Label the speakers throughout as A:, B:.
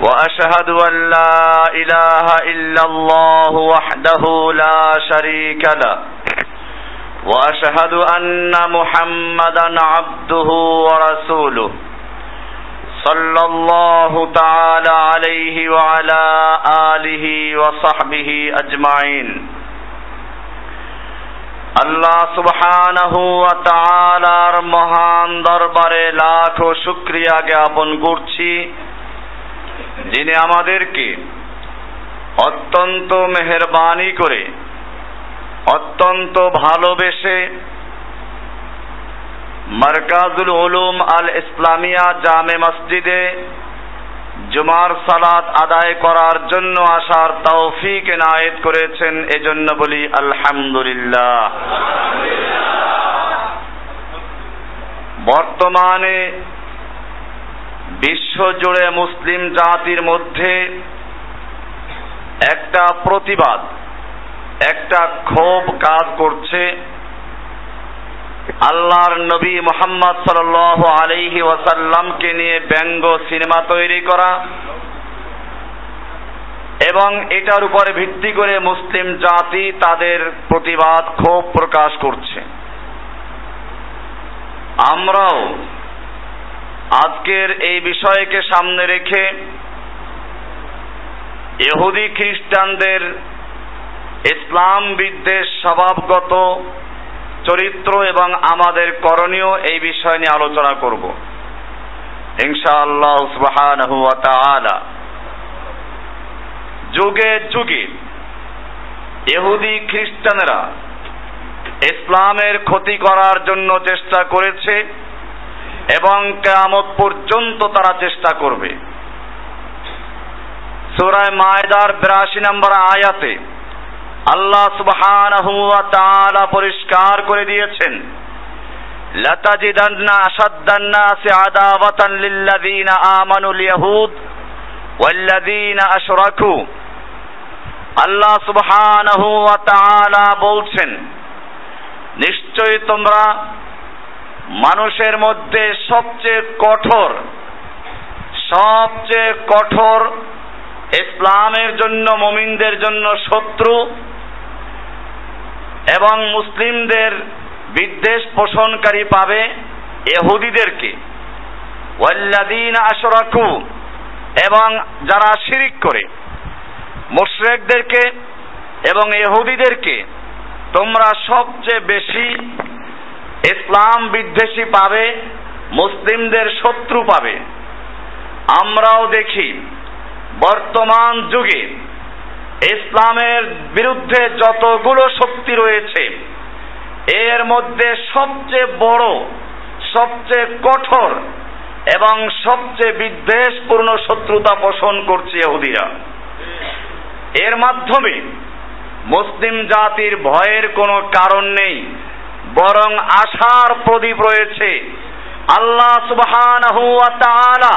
A: واشهد ان لا اله الا الله وحده لا شريك له واشهد ان محمدا عبده ورسوله صلى الله تعالى عليه وعلى اله وصحبه اجمعين আল্লাহ সুবহানাহু ওয়া তাআলার মহান দরবারে লাখো শুকরিয়া জ্ঞাপন করছি যিনি আমাদেরকে অত্যন্ত মেহরবানি করে, অত্যন্ত ভালোবেসে মারকাজুল উলুম আল ইসলামিয়া জামে মসজিদে জুমার সালাত আদায় করার জন্য আসার তৌফিক এনায়েত করেছেন, এজন্য বলি আলহামদুলিল্লাহ। বর্তমানে বিশ্বজুড়ে মুসলিম জাতির মধ্যে একটা প্রতিবাদ, একটা ক্ষোভ কাজ করছে। আল্লাহর নবী মোহাম্মদ সাল আলাইহি ওয়াসাল্লামকে নিয়ে ব্যঙ্গ সিনেমা তৈরি করা এবং এটার উপরে ভিত্তি করে মুসলিম জাতি তাদের প্রতিবাদ, ক্ষোভ প্রকাশ করছে। আমরাও আজকের এই বিষয়কে সামনে রেখে ইহুদি খ্রিস্টানদের ইসলাম বিদ্বেষ স্বভাবগত চরিত্র এবং আমাদের করণীয় এই বিষয় নিয়ে আলোচনা করব। ইনশাআল্লাহ যুগে যুগে এহুদি খ্রিস্টানরা ইসলামের ক্ষতি করার জন্য চেষ্টা করেছে। এবং কেয়ামত পর্যন্ত তারা চেষ্টা করবে। সুরায় মায়দার বিরাশি নম্বর আয়াতে আল্লাহ সুবহানাহু ওয়া পরিষ্কার করে দিয়েছেন, লাতাজিদান্না আশাদ্দান নাসি আদাওয়াতান লিল্লাযিনা আমানুল ইয়াহুদ ওয়াল্লাযিনা আশরাকু। আল্লাহ সুবহানাহু ওয়া তাআলা বলছেন, নিশ্চয়ই তোমরা মানুষের মধ্যে সবচেয়ে কঠোর সবচেয়ে কঠোর ইসলামের জন্য, মমিনদের জন্য শত্রু এবং মুসলিমদের বিদ্বেষ পোষণকারী পাবে এহুদিদেরকে ওয়াল্লাদিন আশরাকু এবং যারা শিরিক করে, মুশরেকদেরকে এবং এহুদিদেরকে তোমরা সবচেয়ে বেশি ইসলাম বিদ্বেষী পাবে, মুসলিমদের শত্রু পাবে। আমরাও দেখি, বর্তমান যুগে ইসলামের বিরুদ্ধে যতগুলো শক্তি রয়েছে, এর মধ্যে সবচেয়ে বড়, সবচেয়ে কঠোর এবং সবচেয়ে বিদ্বেষপূর্ণ শত্রুতা পোষণ করছে ইহুদিরা। এর মাধ্যমে মুসলিম জাতির ভয়ের কোনো কারণ নেই। বরং আশার প্রদীপ রয়েছে। আল্লাহ তাআলা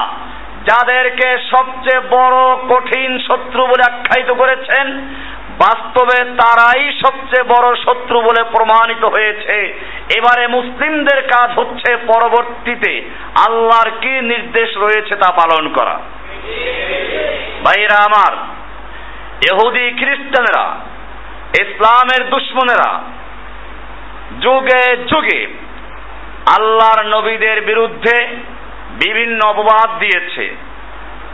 A: যাদেরকে সবচেয়ে বড় কঠিন শত্রু বলে আখ্যায়িত করেছেন, বাস্তবে তারাই সবচেয়ে বড় শত্রু বলে প্রমাণিত হয়েছে। এবারে মুসলিমদের কাজ হচ্ছে পরবর্তীতে আল্লাহর কি নির্দেশ রয়েছে তা পালন করা। ভাইরা আমার এহুদি খ্রিস্টানেরা, ইসলামের দুশ্মনেরা যুগে যুগে আল্লাহর নবীদের বিরুদ্ধে বিভিন্ন অপবাদ দিয়েছে।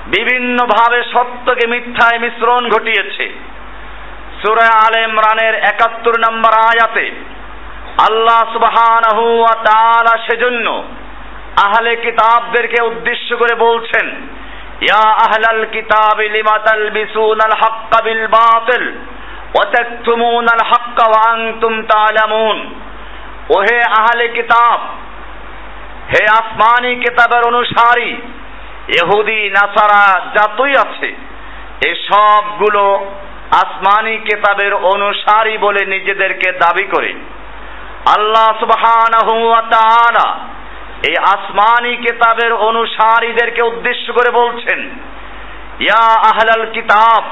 A: বিভিন্নভাবে সত্যকে মিথ্যায় মিশ্রণ ঘটিয়েছে। সুরা আল ইমরানের একাত্তর নম্বর আয়াতে আল্লাহ সুবহানাহু ওয়া তাআলা সেজন্য আহলে কিতাবদেরকে উদ্দেশ্য করে বলছেন, ইয়া আহলাল কিতাবি লিমা তালবিসুনাল হাক্কা বিল বাতিল ওয়া তাকতুমুনাল হাক্কা ওয়া আনতুম তা'লামুন ওহে আহলে কিতাব, হে আসমানি কিতাবের অনুসারী এহুদি নাসারা যতই আছে, এ সবগুলো আসমানি কেতাবের অনুসারী বলে নিজেদেরকে দাবি করে। আল্লাহ তাআলা এই আসমানি কেতাবের অনুসারীদেরকে উদ্দেশ্য করে বলছেন, ইয়া আহলাল কিতাব,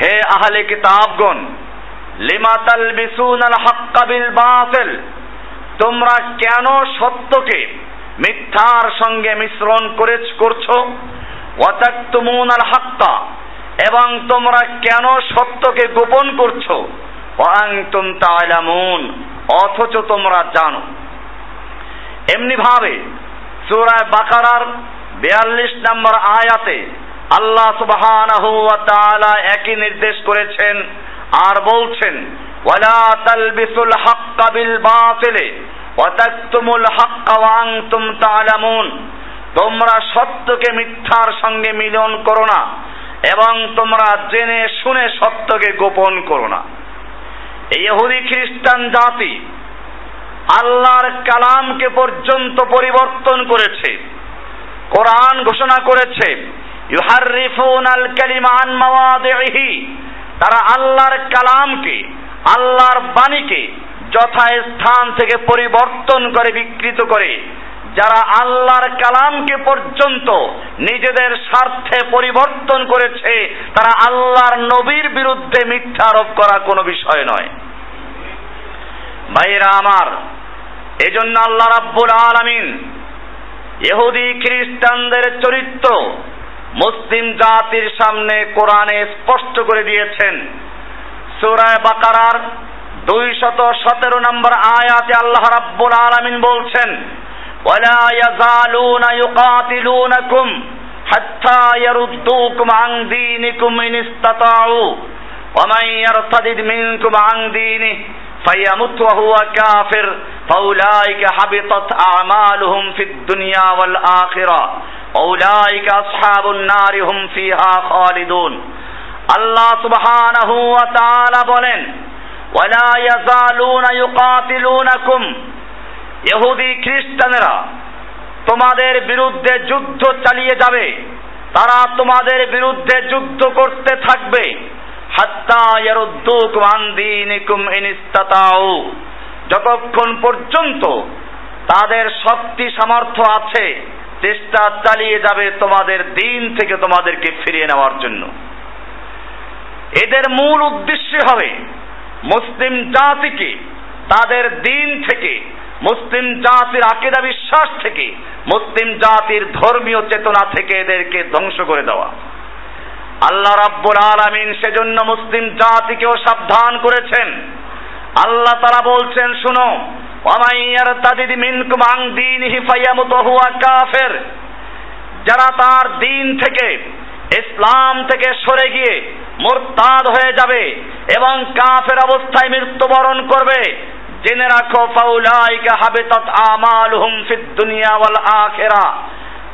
A: হে আহলে কিতাবগণ, লিমা তালবিসুনাল হাক্কা বিল বাতিল? তোমরা কেন সত্যকে মিথ্যার সঙ্গে মিশ্রণ করে করছ? ওয়াতাকতুমুনাল হাক্কা এবং তোমরা কেন সত্যকে গোপন করছ? ওয়াংতুম তাআলামুন। অথচ তোমরা জানো। এমনি ভাবে সূরা বাকারার 42 নম্বর আয়াতে আল্লাহ সুবহানাহু ওয়া একই নির্দেশ করেছেন আর বলছেন হাক্কা বিল বাতিলে ওয়া তাকতুমুল হাক্কা ওয়া আনতুম তোমরা সত্যকে মিথ্যার সঙ্গে মিলন করো না এবং তোমরা জেনে শুনে সত্যকে গোপন করো না। এই ইহুদি খ্রিস্টান জাতি আল্লাহর কালামকে পর্যন্ত পরিবর্তন করেছে, কোরআন ঘোষণা করেছে ইউহারিফুন আল কালিমান মাওয়াদিহি তারা আল্লাহর কালামকে আল্লাহর বাণীকে যথাস্থান থেকে পরিবর্তন করে বিকৃত করে, যারা আল্লাহর কালামকে পর্যন্ত নিজেদের স্বার্থে পরিবর্তন করেছে, তারা আল্লাহর নবীর বিরুদ্ধে মিথ্যা আরোপ করা কোনো বিষয় নয়। ভাইরা আমার, এজন্য আল্লাহ রাব্বুল আলামিন ইহুদি খ্রিস্টানদের চরিত্র মুসলিম জাতির সামনে কোরআনে স্পষ্ট করে দিয়েছেন। সূরায় বাকারার দুই শত সতেরো নম্বর আয়াতে আল্লাহ রাব্বুল আলামিন বলছেন ولا يزالون يقاتلونكم حتى يردوكم عن دينكم إن استطاعوا ومن يرتد منكم عن دينه فيمت وهو كافر فأولئك حبطت أعمالهم في الدنيا والآخرة أولئك أصحاب النار هم فيها خالدون আল্লাহ সুবহানাহু ওয়া তাআলা বলেন, ওয়ালা ইয়াজালুনা ইউকাতিলুনাকুম। ইহুদি খ্রিস্টানেরা, তোমাদের বিরুদ্ধে যুদ্ধ চালিয়ে যাবে। তারা তোমাদের বিরুদ্ধে যুদ্ধ করতে থাকবে। যতক্ষণ পর্যন্ত তাদের শক্তি সামর্থ্য আছে, চেষ্টা চালিয়ে যাবে তোমাদের দিন থেকে তোমাদেরকে ফিরিয়ে নেওয়ার জন্য। এদের মূল উদ্দেশ্য হবে মুসলিম জাতিকে, তাদের দিন থেকে, মুসলিম জাতির আকিদা বিশ্বাস থেকে, মুসলিম জাতির ধর্মীয় চেতনা থেকে এদেরকে ধ্বংস করে দেওয়া। আল্লাহ রাব্বুল আলামিন সেজন্য মুসলিম জাতিকেও সাবধান করেছেন। আল্লাহ তারা বলছেন, শুনো ওয়ামাইয়ার তাদিদ মিনকুম আং দীনিহি ফায়ামুত হুয়া কাফের। যারা তার দিন থেকে ইসলাম থেকে সরে গিয়ে মোরতাদ হয়ে যাবে এবং কাফের অবস্থায় মৃত্যুবরণ করবে। জেনে রাখো, ফাউলাইকা হাবিতাত আমালুহুম ফিদ দুনিয়া ওয়াল আখিরা।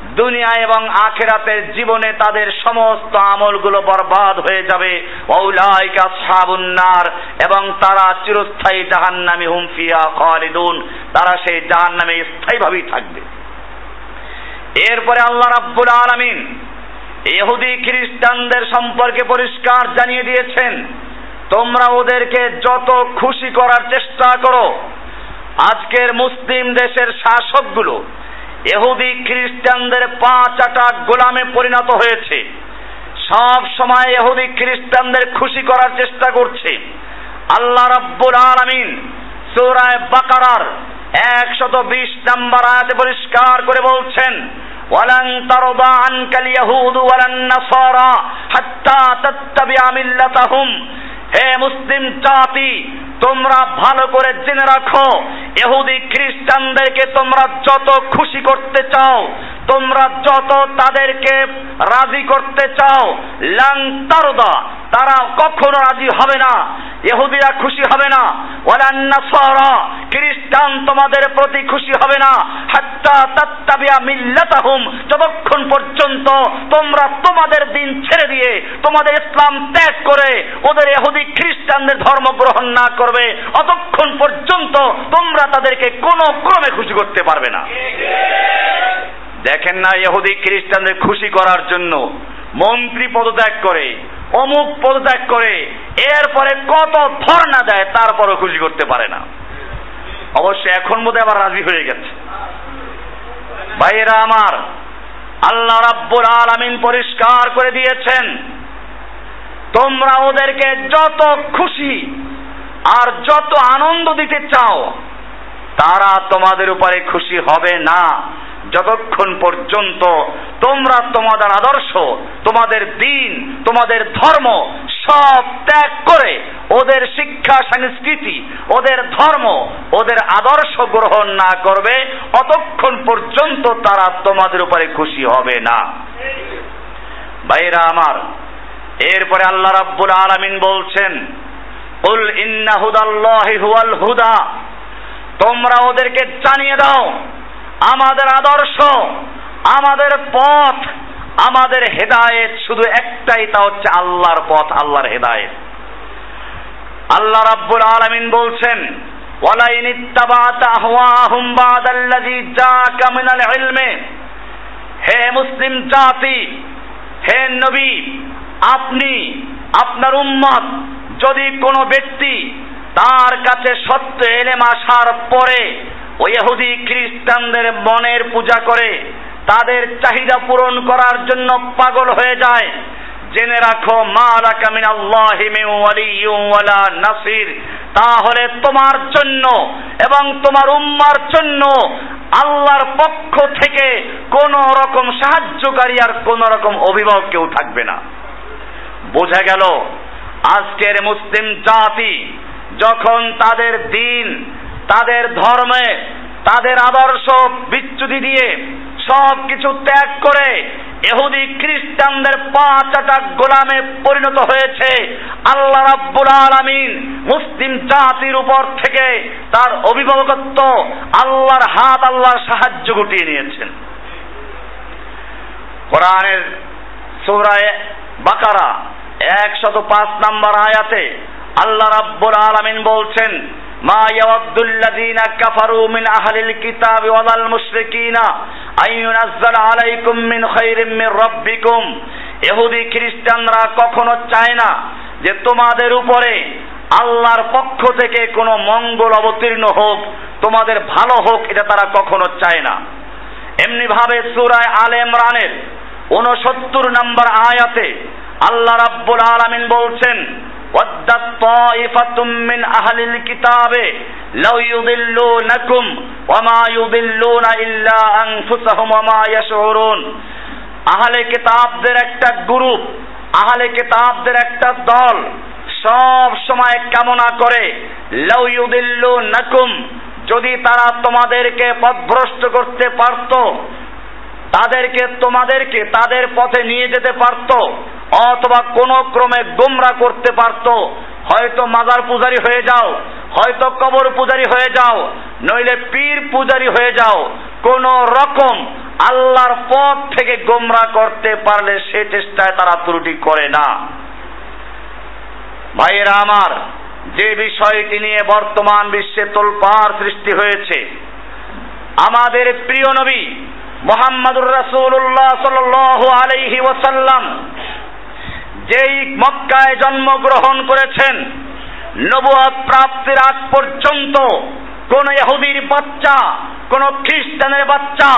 A: দুনিয়া এবং আখেরাতের জীবনে তাদের সমস্ত আমলগুলো বরবাদ হয়ে যাবে। ওলাইকা সাবুন্নার এবং তারা চিরস্থায়ী জাহান্নামে হুম ফিয়া খালিদুন। তারা সেই জাহান্নামে স্থায়ীভাবেই থাকবে। এরপরে আল্লাহ রাব্বুল আলামিন ইহুদি খ্রিস্টানদের সম্পর্কে পরিষ্কার জানিয়ে দিয়েছেন, তোমরা ওদেরকে যত খুশি করার চেষ্টা করো। আজকের মুসলিম দেশের শাসকগুলো এহুদি খ্রিস্টানদের পা চাটা গোলামে পরিণত হয়েছে। সব সময় এহুদি খ্রিস্টানদের খুশি করার চেষ্টা করছে। আল্লাহ রাব্বুল আলামিন সূরায় বাকারার একশত বিশ নাম্বার আয়াতে পরিষ্কার করে বলছেন ওয়ালান তারদা আনকাল ইয়াহুদু ওয়ালান নাসারা হাত্তা তাত্তাবিআ মিল্লাতাহুম। হে মুসলিম জাতি, তোমরা ভালো করে জেনে রাখো এহুদি খ্রিস্টানদেরকে তোমরা যত খুশি করতে চাও, তোমরা যত তাদেরকে রাজি করতে চাও লাং তারা কখনো রাজি হবে না। ইহুদিরা খুশি হবে না। ওয়ালান্না সরা খ্রিস্টান তোমাদের প্রতি খুশি হবে না। হাত্তা তাত্তাবিয়া মিল্লাতাহুম, যতক্ষণ পর্যন্ত তোমরা তোমাদের দিন ছেড়ে দিয়ে তোমাদের ইসলাম ত্যাগ করে ওদের ইহুদি খ্রিস্টানদের ধর্ম গ্রহণ না করবে, অতক্ষণ পর্যন্ত তোমরা তাদেরকে কোনো ক্রমে খুশি করতে পারবে না। দেখেন না ইহুদি খ্রিস্টানদের খুশি করার জন্য মন্ত্রী পদত্যাগ করে অমুক পদত্যাগ করে, এরপরে কত ধর্ণা দেয়, তারপরও খুশি করতে পারে না। অবশ্য এখন বোধ আবার রাজি হয়ে গেছে। ভাইয়েরা আমার, আল্লাহ রাব্বুল আলামিন পরিষ্কার করে দিয়েছেন, তোমরা ওদেরকে যত খুশি আর যত আনন্দ দিতে চাও, তারা তোমাদের উপরে খুশি হবে না। যতক্ষণ পর্যন্ত তোমরা তোমাদের আদর্শ, তোমাদের দিন, তোমাদের ধর্ম সব ত্যাগ করে ওদের শিক্ষা, সংস্কৃতি, ওদের ধর্ম, ওদের আদর্শ গ্রহণ না করবে, অতক্ষণ পর্যন্ত তারা তোমাদের উপরে খুশি হবে না। ভাইরা আমার, এরপরে আল্লাহ রাব্বুল আলামিন বলছেন, উল ইন্না হুদাল্লাহি হুয়াল হুদা। তোমরা ওদেরকে জানিয়ে দাও আমাদের আদর্শ, আমাদের পথ, আমাদের হেদায়েত শুধু একটাই, তা হচ্ছে আল্লাহর পথ, আল্লাহর হেদায়েত। আল্লাহ রাব্বুল আলামিন বলছেন, ওয়ালাইন ইত্তাবাতা আহওয়াহুম বাদাল্লাযী জাকা মিনাল ইলমে। হে মুসলিম জাতি, হে নবী, আপনি, আপনার উম্মত, যদি কোনো ব্যক্তি তার কাছে সত্য এলেম আসার পরে ওই ইহুদি খ্রিস্টানদের মনের পূজা করে তাদের চাহিদা পূরণ করার জন্য পাগল হয়ে যায়। জেনে রাখো, মা লাকামিন আল্লাহি ওয়ালা নাসির। তাহলে তোমার জন্য এবং তোমার উম্মার জন্য আল্লাহর পক্ষ থেকে কোন রকম সাহায্যকারী আর কোন রকম অভিভাবক কেউ থাকবে না। বোঝা গেল, আজকের মুসলিম জাতি যখন তাদের দিন তাদের ধর্মে, তাদের আদর্শ বিচ্যুতি দিয়ে সব কিছু ত্যাগ করে এহুদি খ্রিস্টানদের পাঁচ আটা গোলামে পরিণত হয়েছে আল্লাহ রাব্বুল আলামিন মুসলিম জাতির উপর থেকে তার অভিভাবকত্ব আল্লাহর হাত আল্লাহর সাহায্য গুটিয়ে নিয়েছেন। কোরআনের সূরায়ে বাকারা একশত পাঁচ নাম্বার আয়াতে আল্লাহ রাব্বুল আলামিন বলছেন মা ইয়াওয়াদ্দুল্লাযীনা কাফারু মিন আহলিল কিতাবি ওয়াল মুশরিকিনা আইয়ুনাজ্জাল আলাইকুম মিন খাইরিম মির রাব্বিকুম। ইহুদি খ্রিস্টানরা কখনো চায় না যে তোমাদের উপরে আল্লাহর পক্ষ থেকে কোনো মঙ্গল অবতীর্ণ হোক, তোমাদের ভালো হোক, এটা তারা কখনো চায় না। এমনি ভাবে সূরায় আলে ইমরানের উনসত্তর নম্বর আয়াতে আল্লাহ রাব্বুল আলামিন বলছেন ودت طائفة من أهل الكتاب لو يضلونكم وما يضلون إلا أنفسهم وما يشعرون আহলে কিতাবদের একটা গ্রুপ আহলে কিতাবদের একটা দল সব সময় কামনা করে লাউ ইউদিল্লু নাকুম যদি তারা তোমাদেরকে পথভ্রষ্ট করতে পারত তাদেরকে তোমাদেরকে তাদের পথে নিয়ে যেতে পারত অথবা কোন ক্রমে গোমরা করতে পারত। হয়তো মাজার পূজারি হয়ে যাও, হয়তো কবর পূজারি হয়ে যাও, নইলে পীর পূজারি হয়ে যাও। কোন রকম আল্লাহর পথ থেকে গোমরা করতে পারলে সে চেষ্টায় তারা ত্রুটি করে না। ভাইয়েরা আমার, যে বিষয়টি নিয়ে বর্তমান বিশ্বে তোলপাড় সৃষ্টি হয়েছে, আমাদের প্রিয় নবী মোহাম্মদুর রাসূলুল্লাহ সাল্লাল্লাহু আলাইহি ওয়াসাল্লাম যেই মক্কায় জন্মগ্রহণ করেছেন নবুয়াত প্রাপ্তির আগ পর্যন্ত কোন ইহুদির বাচ্চা কোন খ্রিস্টানের বাচ্চা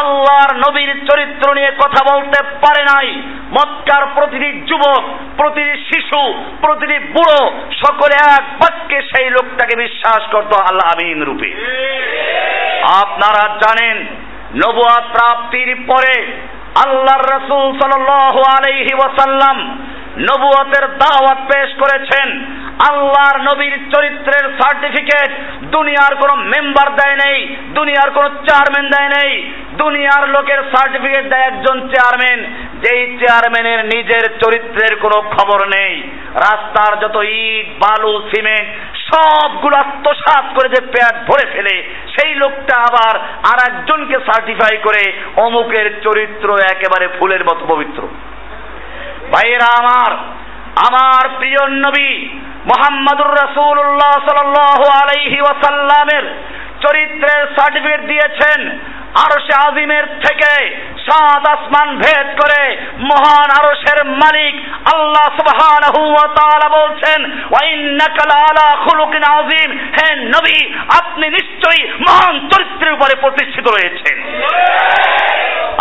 A: আল্লাহর নবীর চরিত্র নিয়ে কথা বলতে পারে নাই। মক্কার প্রতিটি যুবক প্রতিটি শিশু প্রতিটি বুড়ো সকলে এক বাক্যে সেই লোকটাকে বিশ্বাস করত আল্লাহ আমিন রূপে। আপনারা জানেন নবুয়াত প্রাপ্তির পরে আল্লাহর রসুল সাল্লাল্লাহু আলাইহি ওয়াসাল্লাম নবুয়তের দাওয়াত পেশ করেছেন। আল্লাহর নবীর চরিত্রের সার্টিফিকেট দুনিয়ার কোনো মেম্বার দেয় নেই, দুনিয়ার কোনো চেয়ারম্যান দেয় নেই, দুনিয়ার লোকের সার্টিফিকেট দেয় একজন চেয়ারম্যান, যেই চেয়ারম্যানের নিজের চরিত্রের কোনো খবর নেই। রাস্তার যত ইট, বালু, সিমেন্ট সবগুলো আত্মসাত করে যে পেট ভরে ফেলে, সেই লোকটা আবার আর একজনকে সার্টিফাই করে অমুকের চরিত্র একেবারে ফুলের মতো পবিত্র। ভাইয়েরা আমার আমার প্রিয় নবী মোহাম্মদুর রাসূলুল্লাহ সাল্লাল্লাহু আলাইহি ওয়াসাল্লামের চরিত্রের সার্টিফিকেট দিয়েছেন। আর সে আজিমের থেকে সাত আসমান ভেদ করে মহান আরশের মালিক আল্লাহ সুবহানাহু ওয়া বলছেন, ওয়া ইন্নাকা লাআলা খুলুকিন আযীম। হে নবী, আপনি নিশ্চয়ই মহান চরিত্রের উপরে প্রতিষ্ঠিত রয়েছেন।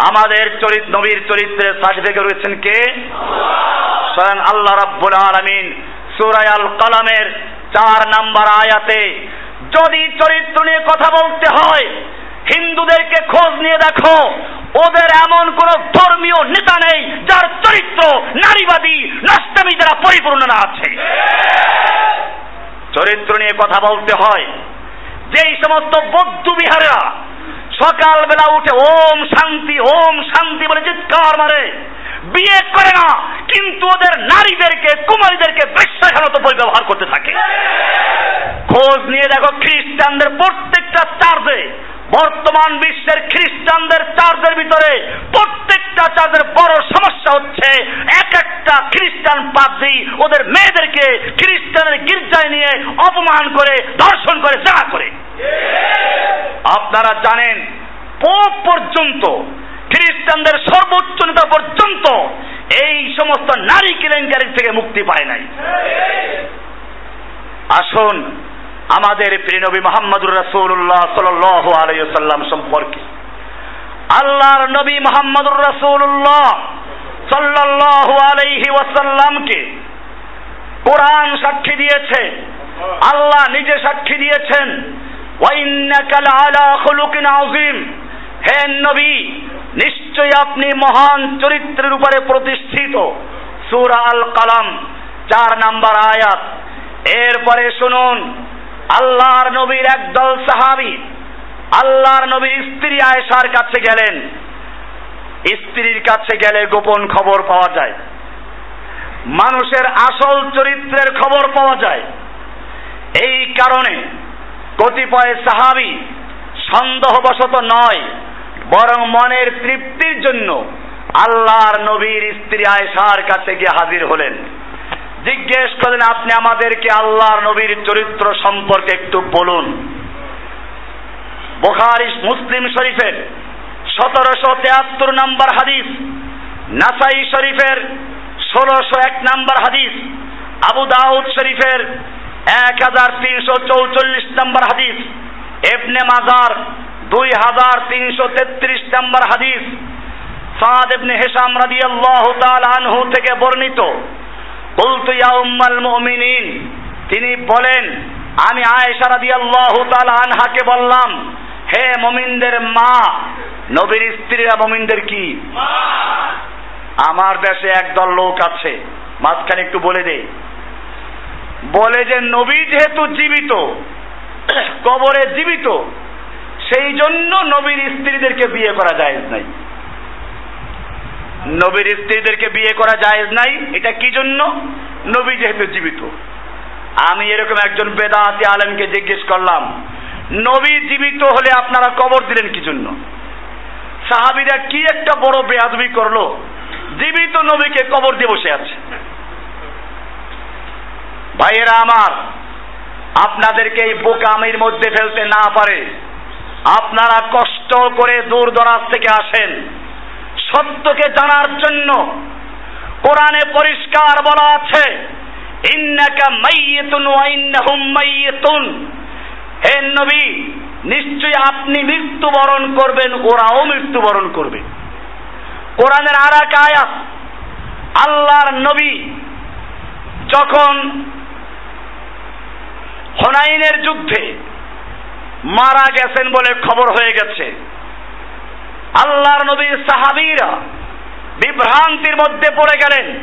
A: আমাদের চরিত্র নবীর চরিত্রের সার্টিফিকেট রয়েছেন কে? স্বয়ং আল্লাহ রাব্বুল আলামিন সূরা আল কালামের চার নাম্বার আয়াতে, যদি চরিত্র নিয়ে কথা বলতে হয় হিন্দুদেরকে খোঁজ নিয়ে দেখো, ওদের এমন কোন ধর্মীয় নেতা নেই যার চরিত্র নারীবাদী নষ্টামী দ্বারা পরিপূর্ণ না আছে। চরিত্র নিয়ে কথা বলতে হয়। যেই সমস্ত বৌদ্ধ বিহারেরা সকালবেলা উঠে ওম শান্তি ওম শান্তি বলে চিৎকার মারে, বিয়ে করে না, কিন্তু ওদের নারীদেরকে, কুমারীদেরকে বেশ্যাখানত ব্যবহার করতে থাকে। খোঁজ নিয়ে দেখো খ্রিস্টানদের প্রত্যেকটা চার্জে বর্তমান বিশ্বের খ্রিস্টানদের চার্চের ভিতরে প্রত্যেকটা চার্চের বড় সমস্যা হচ্ছে এক একটা খ্রিস্টান পাদ্রী ওদের মেয়েদেরকে খ্রিস্টানের গির্জায় নিয়ে অপমান করে, ধর্ষণ করে যা করে। আপনারা জানেন, পোপ পর্যন্ত, খ্রিস্টানদের সর্বোচ্চ নেতা পর্যন্ত এই সমস্ত নারী কেলেঙ্কারি থেকে মুক্তি পায় নাই। আসুন আমাদের প্রিয় নবী মোহাম্মদুর রাসূলুল্লাহ সাল্লাল্লাহু আলাইহি সাল্লাম সম্পর্কে। আল্লাহর নবী মোহাম্মদুর রাসূলুল্লাহ সাল্লাল্লাহু আলাইহি ওয়াসাল্লামকে কোরআন সাক্ষী দিয়েছে, আল্লাহ নিজে সাক্ষী দিয়েছেন। ওয়াইন্নাকা লাআলা খুলুকিন আযীম। হে নবী, নিশ্চয়ই আপনি মহান চরিত্রের উপরে প্রতিষ্ঠিত। সূরা আল কালাম চার নাম্বার আয়াত। এরপরে শুনুন আল্লাহর নবীর একদল সাহাবি, আল্লাহর নবীর স্ত্রী আয়েশার কাছে গেলেন। স্ত্রীর কাছে গেলে গোপন খবর পাওয়া যায়। মানুষের আসল চরিত্রের খবর পাওয়া যায়। এই কারণে কতিপয় সাহাবি সন্দেহবশত নয়, বরং মনের তৃপ্তির জন্য আল্লাহর নবীর স্ত্রী আয়েশার কাছে গিয়ে হাজির হলেন। জিজ্ঞেস করলেন আপনি আমাদেরকে আল্লাহর নবীর চরিত্র সম্পর্কে একটু বলুন। বোখারি মুসলিম শরীফের সতেরোশো তেয়াত্তর নম্বর হাদিস, নাসাই শরীফের ষোলোশো এক নম্বর হাদিস, আবু দাউদ শরীফের এক হাজার তিনশো চৌচল্লিশ নম্বর হাদিস এবনে মাজার দুই হাজার তিনশো তেত্রিশ নম্বর হাদিস, সাদ ইবনে হেসাম রাদিয়াল্লাহু তাআলা আনহু থেকে বর্ণিত। বলতু, ইয়া মুমিনিন। তিনি বলেন, আমি আয়েশা রাদিয়াল্লাহু তাআলা আনহাকে বললাম, হে মুমিনদের মা, নবীর স্ত্রীরা মুমিনদের কি? আমার দেশে একদল লোক আছে। মাঝখানে একটু বলে দে বলে যে, নবী যেহেতু জীবিত, কবরে জীবিত, সেই জন্য নবীর স্ত্রীদেরকে বিয়ে করা যায় নাই। নবীর স্ত্রীদেরকে বিয়ে করা যায় নাই। এটা কি জন্য? নবী যেহেতু জীবিত। আমি এরকম একজন বেদাতি আলেমকে জিজ্ঞেস করলাম, নবী জীবিত হলে আপনারা কবর দিলেন কি জন্য? সাহাবিরা কি একটা বড় বেয়াদবি করল? জীবিত নবীকে কবর দিয়ে বসে আছে। ভাইয়েরা আমার, আপনাদেরকে এই বোকামির মধ্যে ফেলতে না পারে। আপনারা কষ্ট করে দূর দরাজ থেকে আসেন। সত্যকে জানার জন্য কোরআনে পরিষ্কার বলা আছে, ইন্নাকা মাইয়িতুন ওয়া ইন্নাহুম মাইয়িতুন। হে নবী, নিশ্চয়ই আপনি মৃত্যুবরণ করবেন, ওরাও মৃত্যুবরণ করবে। কোরআনের আর এক আয়াত, আল্লাহর নবী যখন হনাইনের যুদ্ধে মারা গেছেন বলে খবর হয়ে গেছে আল্লাহর নবীর সাহাবীরা বিভ্রান্তির মধ্যে পড়ে গেলেন।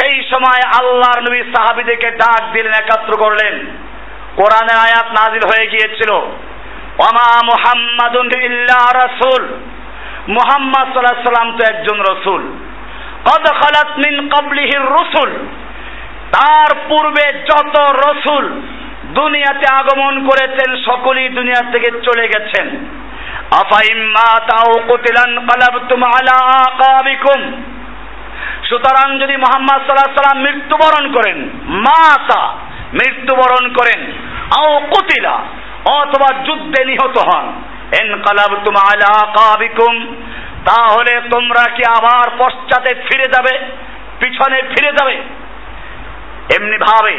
A: সেই সময় আল্লাহর নবী সাহাবীদেরকে ডাক দিলেন, একাত্র করলেন। কোরআনের আয়াত নাজিল হয়ে গিয়েছিল। ওমা মুহাম্মাদুন ইল্লা রাসূল। মুহাম্মদ সাল্লাল্লাহু সাল্লাম তো একজন রসুল। কদ খালাত মিন ক্বাবলিহির রসুল। তার পূর্বে যত রসুল দুনিয়াতে আগমন করেছেন, সকলেই দুনিয়া থেকে চলে গেছেন। আফাইম্মা তাও কুতিলান কালাবতুম আলা আকাবিকুম। সুতরাং যদি মোহাম্মদ সাল্লাহ সাল্লাম মৃত্যুবরণ করেন, মাতা মৃত্যুবরণ করেন, আও কুতিলা, অথবা যুদ্ধে নিহত হন, এন কালাবতুম আলা আকাবিকুম, তাহলে তোমরা কি আবার পশ্চাতে ফিরে যাবে, পিছনে ফিরে যাবে? এমনি ভাবে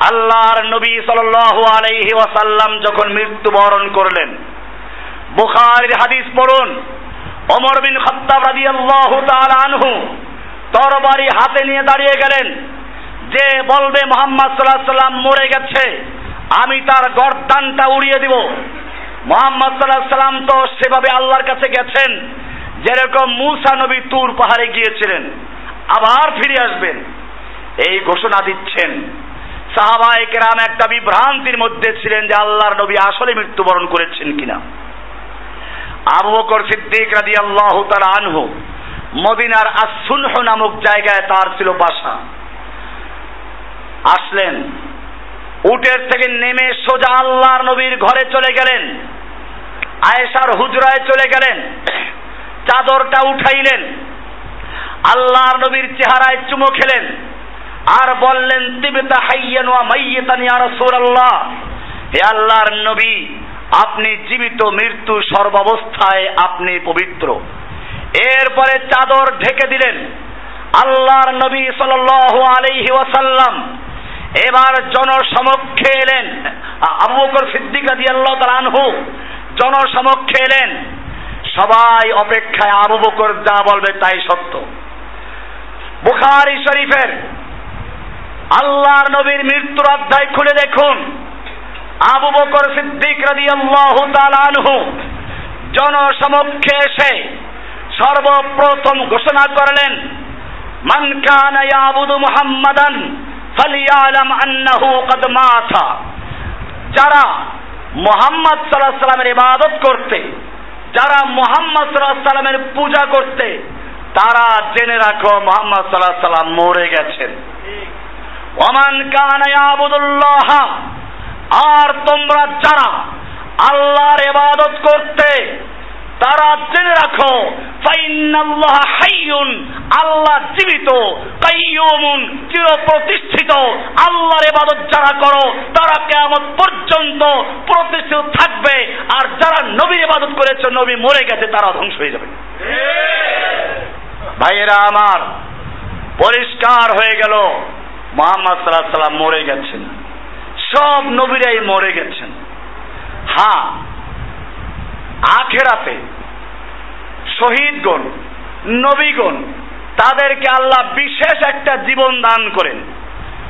A: আল্লাহর নবী সাল্লাল্লাহু আলাইহি ওয়াসাল্লাম যখন মৃত্যুবরণ করলেন বুখারীর হাদিস পড়ুন। ওমর বিন খাত্তাব রাদিয়াল্লাহু তাআলা আনহু তরবারি হাতে নিয়ে দাঁড়িয়ে গেলেন। যে বলবে মোহাম্মদ সাল্লাহ সাল্লাম, মরে গেছে। আমি তার গর্দানটা উড়িয়ে দিব। মোহাম্মদ সাল্লাহ সাল্লাম তো সেভাবে আল্লাহর কাছে গেছেন। যেরকম মুসা নবী তুর পাহাড়ে গিয়েছিলেন। আবার ফিরে আসবেন। এই ঘোষণা দিচ্ছেন। সাহাবায়ে কেরাম একটা বিভ্রান্তির মধ্যে ছিলেন যে আল্লাহর নবী আসলে মৃত্যুবরণ করেছেন কিনা। আবু বকর সিদ্দিক রাদিয়াল্লাহু তাআলা আনহু, মদিনার আসুনহ নামক জায়গায় তার ছিল বাসা। আসলেন, উটের থেকে নেমে সোজা আল্লাহর নবীর ঘরে চলে গেলেন। আয়েশার হুজরায় চলে গেলেন। চাদরটা উঠাইলেন। আল্লাহর নবীর চেহারায় চুমো খেলেন। আর বললেন তিবিতা হাইয়ান ওয়া মাইয়াতান ইয়া রাসূলুল্লাহ, হে আল্লাহর নবী আপনি জীবিত মৃত্যু সর্বাবস্থায় আপনি পবিত্র। এরপরে চাদর ঢেকে দিলেন। আল্লাহর নবী সাল্লাল্লাহু আলাইহি ওয়াসাল্লাম এবার জনসমক্ষে এলেন। আবু বকর সিদ্দিক রাদিয়াল্লাহু তাআলা আনহু জনসমক্ষে এলেন। সবাই অপেক্ষায় আবু বকর যা বলবে তাই সত্য। বুখারি শরীফের আল্লাহর নবীর মৃত্যুর অধ্যায় খুলে দেখুন। আবু বকর সিদ্দিক রাদিয়াল্লাহু তাআলা আনহু জনসমক্ষে এসে সর্বপ্রথম ঘোষণা করলেন মান কানা ইয়াবুদু মুহাম্মাদান ফালিয়ালাম আন্নাহু কদ মাতা। যারা মোহাম্মদ সাল্লাহ সাল্লামের ইবাদত করতে যারা মোহাম্মদ সাল্লাহ সাল্লামের পূজা করতে তারা জেনে রাখো মোহাম্মদ সাল্লাহ সাল্লাম মরে গেছেন। ওমান কানা ইয়াবুদুল্লাহ আর তোমরা যারা আল্লাহর ইবাদত করতে তারা জেনে রাখো ফাইনাল্লাহ হাইয়ুন, আল্লাহ জীবিত, কাইয়ুমুন চির প্রতিষ্ঠিত আল্লাহর ইবাদত যারা করো, তারা কিয়ামত পর্যন্ত প্রতিষ্ঠিত থাকবে, আর যারা নবীর ইবাদত করেছে, নবী মরে গেছে, তারা ধ্বংস হয়ে যাবে। ভাইয়েরা আমার, পরিষ্কার হয়ে গেল, মোহাম্মদ সাল্লাহ সাল্লাম মরে গেছেন। সব নবীরাই মরে গেছেন। হ্যাঁ আখেরাতে শহীদগণ, নবীগণ, তাদেরকে আল্লাহ বিশেষ একটা জীবন দান করেন।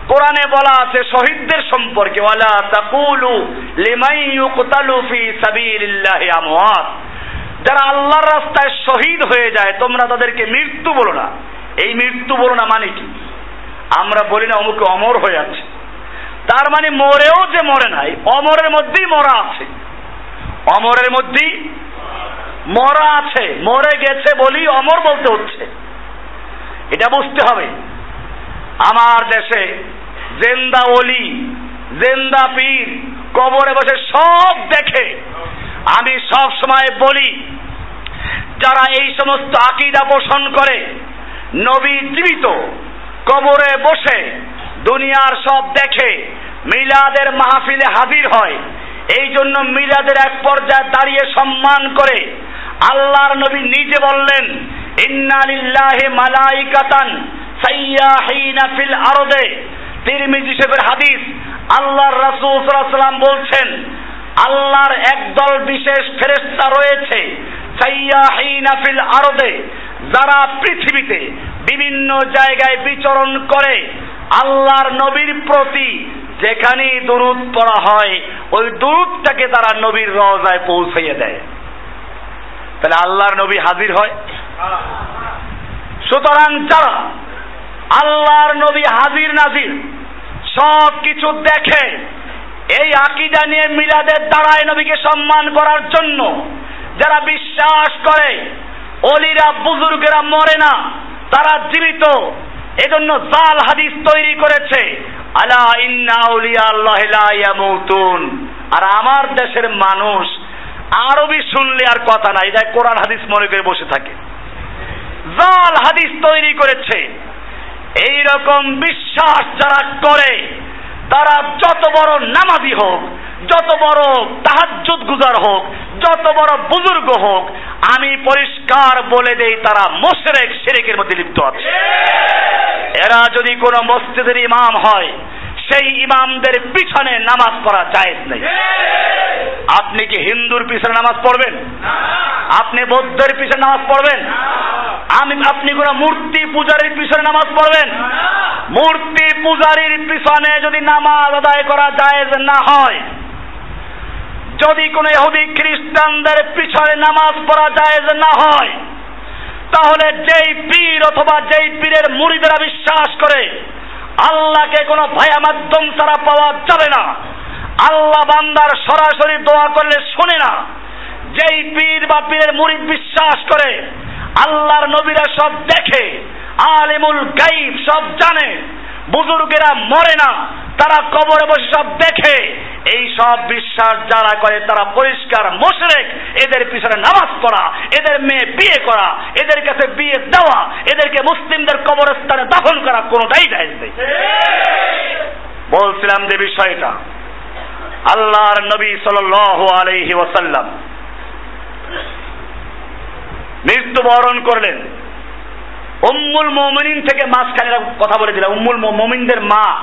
A: কোরআনে বলা আছে, শহীদদের সম্পর্কে, ওয়ালা তাকুলু লিমাই ইউকতালু ফি সাবিলিল্লাহি যারা আল্লাহর রাস্তায় শহীদ হয়ে যায়, তোমরা তাদেরকে মৃত্যু বলো না। এই মৃত্যু বলো না মানে কি? আমরা বলি না অমুকে অমর হয়ে আছে। তার মানে মরেও যে মরে নাই, অমরের মধ্যেই মরা আছে। অমরের মধ্যেই মরা আছে, মরে গেছে বলি অমর বলতে হচ্ছে। এটা বুঝতে হবে। আমার দেশে জেন্দা অলি, জেন্দা পীর, কবরে বসে সব দেখে। আমি সব সময় বলি, যারা এই সমস্ত আকিদা পোষণ করে, নবী জীবিত, কবরে বসে দুনিয়ার সব দেখে মিলাদের মাহফিলে হাজির হয়। এই জন্য মিলাদের এক পর্যায়ে দাঁড়িয়ে সম্মান করে আল্লাহর নবী নিজে বললেন, ইন্না লিল্লাহি মালাইকাতান সাইয়াহিনা ফিল আরদে। তিরমিজি শরীফের হাদিস আল্লাহর রাসূল সাল্লাল্লাহু বলছেন, আল্লাহর একদল বিশেষ ফেরেশতা রয়েছে সাইয়াহিনা ফিল আরদে, যারা পৃথিবীতে বিভিন্ন জায়গায় বিচরণ করে আল্লাহর নবীর প্রতি যেখানেই দুরুদ পড়া হয়, ওই দুরুদটাকে তারা নবীর রওজায় পৌঁছাইয়ে দেয়। তাহলে আল্লাহর নবী হাজির হয়। সুতরাং যারা আল্লাহর নবী হাজির নাজির, সব কিছু দেখে, এই আকিদা নিয়ে মিলাদের দ্বারায় নবীকে সম্মান করার জন্য যারা বিশ্বাস করে, অলিরা, বুজুর্গেরা মরে না, তারা জীবিত। এজন্য জাল হাদিস তৈরি করেছে। আলা ইন্না উলিয়া আল্লাহ লা ইয়ামুতুন। আর আমার দেশের মানুষ আরবি শুনলে আর কথা নাই, যাই কোরআন হাদিস মনে করে বসে থাকে। জাল হাদিস তৈরি করেছে। এই রকম বিশ্বাস যারা করে, তারা যত বড় নামাজি হোক যত বড় তাহাজ্জুদ গুজার হোক, যত বড় বুজুর্গ হোক, আমি পরিষ্কার বলে দেই, তারা মোশরেক শিরিকের মধ্যে লিপ্ত আছে। এরা যদি কোনো মসজিদের ইমাম হয়, সেই ইমামদের পিছনে নামাজ পড়া জায়েজ নেই। আপনি কি হিন্দুর পিছনে নামাজ পড়বেন? আপনি বৌদ্ধের পিছনে নামাজ পড়বেন? আমি, আপনি কোন মূর্তি পূজারীর পিছনে নামাজ পড়বেন? মূর্তি পূজারীর পিছনে যদি নামাজ আদায় করা জায়েজ না হয় যদি কোনো ইহুদি খ্রিস্টানদের পিছনে নামাজ পড়া জায়েজ না হয়, তাহলে যেই পীর অথবা যেই পীরের মুড়িদেরা বিশ্বাস করে, আল্লাহকে কোনো ভায়া মাধ্যম ছাড়া পাওয়া যাবে না। আল্লাহ বান্দার সরাসরি দোয়া করলে শোনে না। যেই পীর বা পীরের মুরিদ বিশ্বাস করে, আল্লাহর নবীরা সব দেখে, আলিমুল গাইব সব জানে। বুজুর্গেরা মরে না, তারা কবরে বসে সব দেখে। এই সব বিশ্বাস যারা করে, তারা পরিষ্কার মোশরেক। এদের পিছনে নামাজ পড়া, এদের মেয়ে বিয়ে করা, এদের কাছে বিয়ে দেওয়া, এদেরকে মুসলিমদের কবরস্থানে দখল করা কোনোটাই নেই। বলছিলাম যে বিষয়টা, আল্লাহর নবী সাল্লাল্লাহু আলাইহি ওয়াসাল্লাম মৃত্যুবরণ করলেন। উম্মুল মোমিনিন থেকে মাঝখানে কথা বলেছিলাম উম্মুল মোমিনদের মা।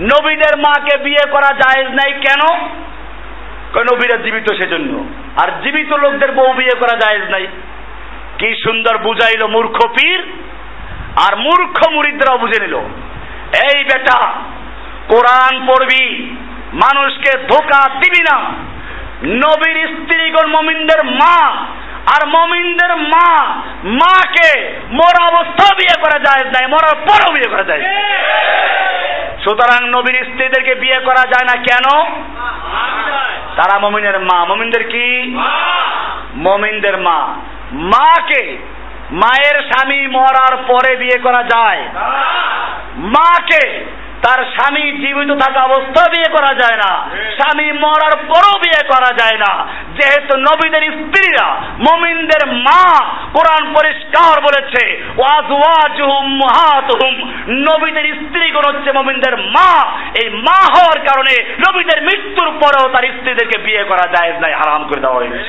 A: নবীদের মাকে বিয়ে করা জায়েজ নাই। কেন? নবীরা জীবিত সেজন্য। আর জীবিত লোকদের বউ বিয়ে করা জায়েজ নাই। কি সুন্দর বুঝাইল মূর্খ পীর। আর মূর্খ মুরিদরাও বুঝে নিল। এই বেটা, কোরআন পড়বি, মানুষকে ধোকা দিবি না। নবীর স্ত্রীগণ মমিনদের মা। আর মমিনদের মা, মাকে মরা অবস্থা বিয়ে করা যায় নাই, মরার পরও বিয়ে করা যায় সুতরাং নবীর স্ত্রীদেরকে বিয়ে করা যায় না কেন? তারা মমিনের মা। মমিনদের কি? মমিনদের মা। মাকে, মায়ের স্বামী মরার পরে বিয়ে করা যায়। মাকে তার স্বামী জীবিত থাকা অবস্থা বিয়ে করা যায় না। স্বামী মরার পরও বিয়ে করা যায় না। যেহেতু নবীদের স্ত্রীরা মমিনদের মা কোরআন পরিষ্কার বলেছে নবীদের স্ত্রীগণ হচ্ছে মমিনদের মা। এই মা হওয়ার কারণে নবীদের মৃত্যুর পরেও তার স্ত্রীদেরকে বিয়ে করা যায় নাই হারাম করে দেওয়া হয়েছে।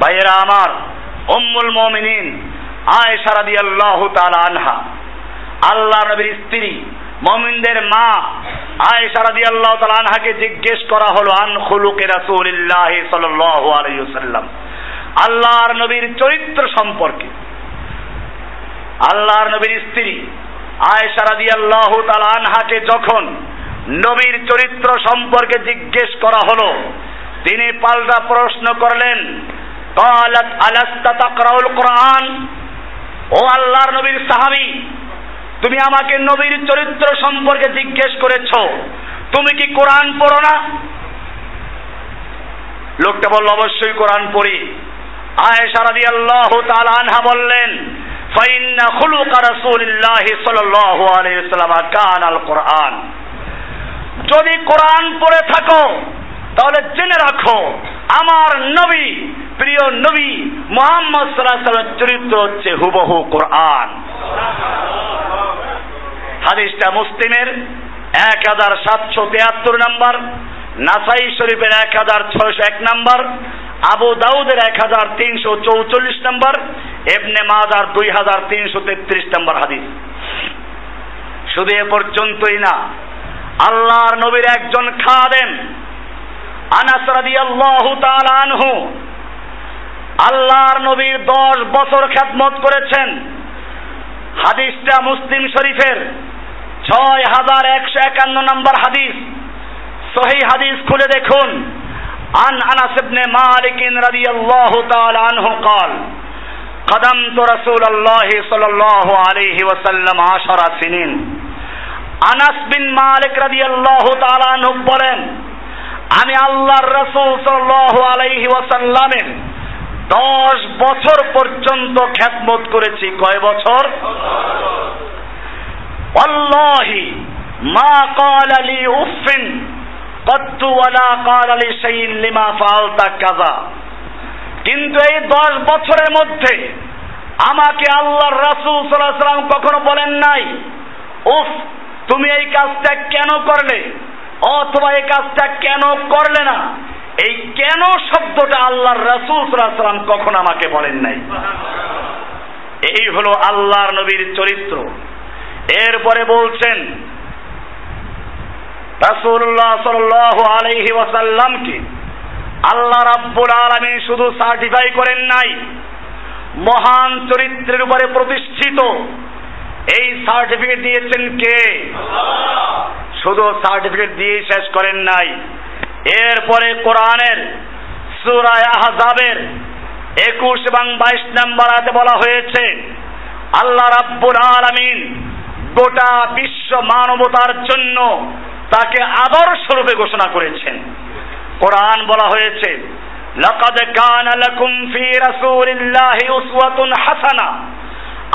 A: ভাইয়েরা আমার উম্মুল মমিনিন আয়েশা রাদিয়াল্লাহু তাআলা আনহা আল্লাহ নবীর স্ত্রী মমিনদের মা আয়েশা রাদিয়াল্লাহু তাআলা আনহাকে জিজ্ঞেস করা হলো আন খুলুকে রাসূলিল্লাহ সাল্লাল্লাহু আলাইহি ওয়াসাল্লাম আল্লাহর নবীর চরিত্র সম্পর্কে আল্লাহর নবীর স্ত্রী আয়েশা রাদিয়াল্লাহু তাআলা আনহাকে যখন নবীর চরিত্র সম্পর্কে জিজ্ঞেস করা হলো তিনি পাল্টা প্রশ্ন করলেন قالت আলাস্তা তাকরাউল কোরআন ও আল্লাহর নবীর সাহাবী তুমি আমাকে নবীর চরিত্র সম্পর্কে জিজ্ঞেস করেছ। তুমি কি কোরআন পড়ো না? লোকটা বলল, অবশ্যই কোরআন পড়ি। আয়েশা রাদিয়াল্লাহু তাআলা আনহা বললেন, ফাইন্না খুলুকা রাসূলিল্লাহি সাল্লাল্লাহু আলাইহি ওয়াসাল্লাম কান আল কোরআন। যদি কোরআন পড়ে থাকো, তাহলে জেনে রাখো, আমার নবী, প্রিয় নবী মোহাম্মদ সাল্লাহ চরিত্র হচ্ছে হুবহু কোরআন। হাদিসটা মুসলিমের এক হাজার সাতশো তিয়াত্তর নাম্বার, নাসাই শরীফের এক হাজার ছয়শো এক নাম্বার, আবু দাউদের এক হাজার তিনশো চৌচল্লিশ নাম্বার এবনে মাজার দুই হাজার তিনশো তেত্রিশ নাম্বার হাদিস। শুধু এ পর্যন্তই না, আল্লাহর নবীর একজন খাদেম, আনাস রাদিয়াল্লাহু আনহু, আল্লাহর নবীর দশ বছর খ্যাতমত করেছেন। হাদিসটা মুসলিম শরীফের ছয় হাজার একশো একান্ন নম্বর হাদিস সহি হাদিস খুলে দেখুন আন আনাস ইবনে মালিক রাদিয়াল্লাহু তাআলা আনহু قال قدمت رسول الله صلى الله عليه وسلم عشر سنين আনাস বিন মালিক রাদিয়াল্লাহু তাআলা আনহু বলেন আমি আল্লাহর রাসূল সাল্লাল্লাহু আলাইহি ওয়াসাল্লামের দশ বছর পর্যন্ত খ্যাতমত করেছি কয় বছর অল্লাহি মা قال لي اف قط ولا قال لي شيء لما فعلت كذا কিন্তু এই দশ বছরের মধ্যে আমাকে আল্লাহর রাসূল সাল্লাল্লাহু আলাইহি সাল্লাম কখনো বলেন নাই উফ তুমি এই কাজটা কেন করলে অথবা এই কাজটা কেন করলে না এই কেন শব্দটা আল্লাহর রাসূল সাল্লাম কখন আমাকে বলেন নাই এই হলো আল্লাহর নবীর চরিত্র এরপরে বলছেন রাসূলুল্লাহ সাল্লাল্লাহু আলাইহি ওয়াসাল্লামকে আল্লাহ রাব্বুল আলামিন শুধু সার্টিফাই করেন নাই মহান চরিত্রের উপরে প্রতিষ্ঠিত এই সার্টিফিকেট দিয়েছেন কে? শুধু সার্টিফিকেট দিয়ে শেষ করেন নাই। এরপরে কোরআনের সুরায় আহজাবের একুশ এবং বাইশ নাম্বার আতে বলা হয়েছে আল্লাহ রাব্বুল আলামিন গোটা বিশ্ব মানবতার জন্য তাকে আদর্শ রূপে ঘোষণা করেছেন। কোরআন বলা হয়েছে, লাকাদ কানা লাকুম ফি রাসূলিল্লাহি উসওয়াতুন হাসানা।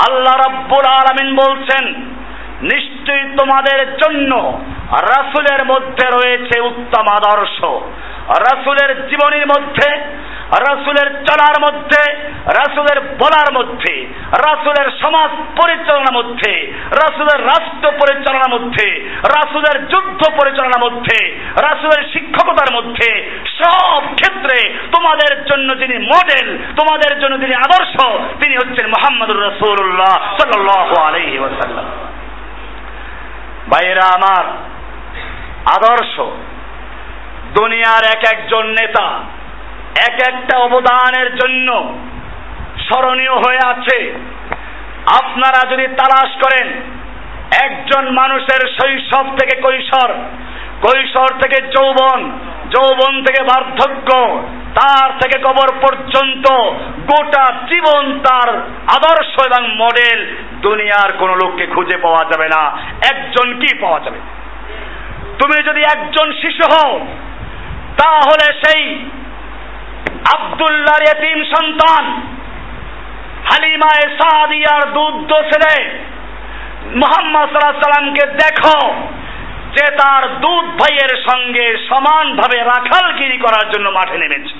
A: আল্লাহ রাব্বুল আলামিন বলছেন, নিশ্চয়ই তোমাদের জন্য রাসূলের মধ্যে রয়েছে উত্তম আদর্শ। রাসূলের জীবনীর মধ্যে রাসূলের চলার মধ্যে, রাসূলের বলার মধ্যে, রাসুলের সমাজ পরিচালনার মধ্যে, রাসূলের রাষ্ট্র পরিচালনার মধ্যে, রাসূলের যুদ্ধ পরিচালনার মধ্যে, রাসূলের শিক্ষকতার মধ্যে, সব ক্ষেত্রে তোমাদের জন্য যিনি মডেল তোমাদের জন্য যিনি আদর্শ, তিনি হচ্ছেন মোহাম্মদুর আলাইহি ওয়াসাল্লাম। ভাইয়েরা আমার আদর্শ, দুনিয়ার এক একজন নেতা এক একটা অবদানের জন্য স্মরণীয় হয়ে আছে। আপনারা যদি তালাশ করেন, একজন মানুষের শৈশব থেকে কৈশোর কৈশোর থেকে যৌবন যৌবন থেকে বার্ধক্য, তার থেকে কবর পর্যন্ত গোটা জীবন তার আদর্শ এবং মডেল দুনিয়ার কোন লোককে খুঁজে পাওয়া যাবে না। একজন কি পাওয়া যাবে? তুমি যদি একজন শিশু হও, তাহলে সেই আবদুল্লাহর এতিম সন্তান, হালিমায় সাদিয়ার দুধ ছেলে মোহাম্মদ সাল্লাহ সাল্লামকে দেখো যে তার দুধ ভাইয়ের সঙ্গে সমানভাবে রাখালগিরি করার জন্য মাঠে নেমেছে।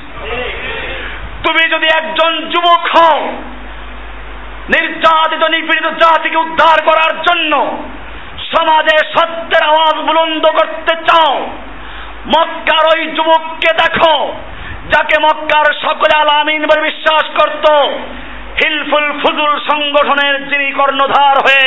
A: তুমি যদি একজন যুবক হও, নির্যাতিত, নিপীড়িত জাতিকে উদ্ধার করার জন্য সমাজে সত্যের আওয়াজ বুলন্দ করতে চাও, মক্কার ওই যুবককে দেখো যাকে মক্কার সকলে আলামিন বলে বিশ্বাস করত, হিলফুল ফুজুল সংগঠনের যিনি কর্ণধার হয়ে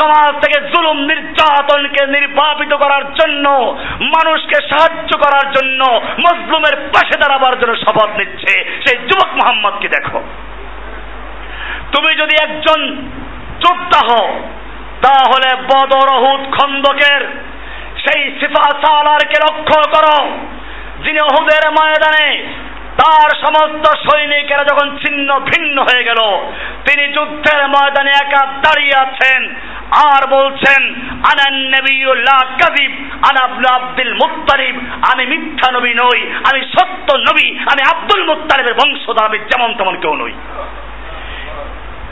A: সমাজ থেকে জুলুম নির্যাতনকে নির্বাপিত করার জন্য, মানুষকে সাহায্য করার জন্য, মজলুমের পাশে দাঁড়াবার জন্য শপথ নিচ্ছে, সেই যুবক মোহাম্মদকে দেখো। তুমি যদি একজন যোদ্ধা হও, তাহলে বদরহুদ খন্দকের সেই সিফা সালারকে লক্ষ্য করো। যিনি অহুদের ময়দানে, তার সমস্ত সৈনিকেরা যখন ছিন্ন ভিন্ন হয়ে গেল, তিনি যুদ্ধের ময়দানে একা দাঁড়িয়ে আছেন। আর বলছেন আব্দুল মুত্তালিব, আমি মিথ্যা নবী নই, আমি সত্য নবী, আমি আব্দুল মুত্তালিবের বংশধর, আমি যেমন তেমন কেউ নই।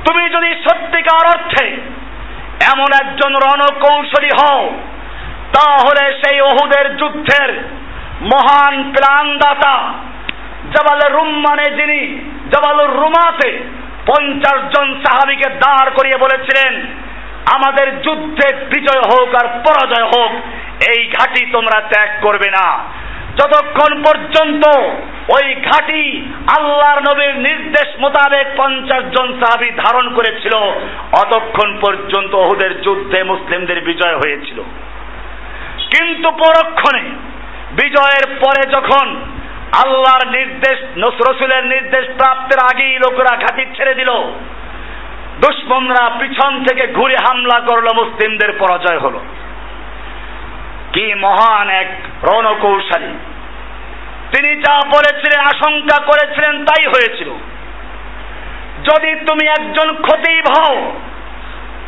A: তুমি যদি সত্যিকার অর্থে এমন একজন রণকৌশলী হও, তাহলে সেই অহুদের যুদ্ধের মহান প্রাণদাতা জবালের রুম্মানে যিনি জবালুর রুমাতে পঞ্চাশ জন সাহাবিকে দাঁড় করিয়ে বলেছিলেন, আমাদের যুদ্ধে বিজয় হোক আর পরাজয় হোক, এই ঘাটি তোমরা ত্যাগ করবে না। যতক্ষণ পর্যন্ত ওই ঘাটি আল্লাহর নবীর নির্দেশ মোতাবেক পঞ্চাশ জন সাহাবি ধারণ করেছিল, অতক্ষণ পর্যন্ত ওহুদের যুদ্ধে মুসলিমদের বিজয় হয়েছিল। কিন্তু পরক্ষণে বিজয়ের পরে যখন আল্লাহর নির্দেশ রসুলের নির্দেশ প্রাপ্তের আগেই লোকেরা ঘাঁটি ছেড়ে দিল। দুশ্মনরা পিছন থেকে ঘুরে হামলা করল, মুসলিমদের পরাজয় হলো। কি মহান এক রণকৌশলী। তিনি যা বলেছিলেন, আশঙ্কা করেছিলেন, তাই হয়েছিল। যদি তুমি একজন খতিব হও,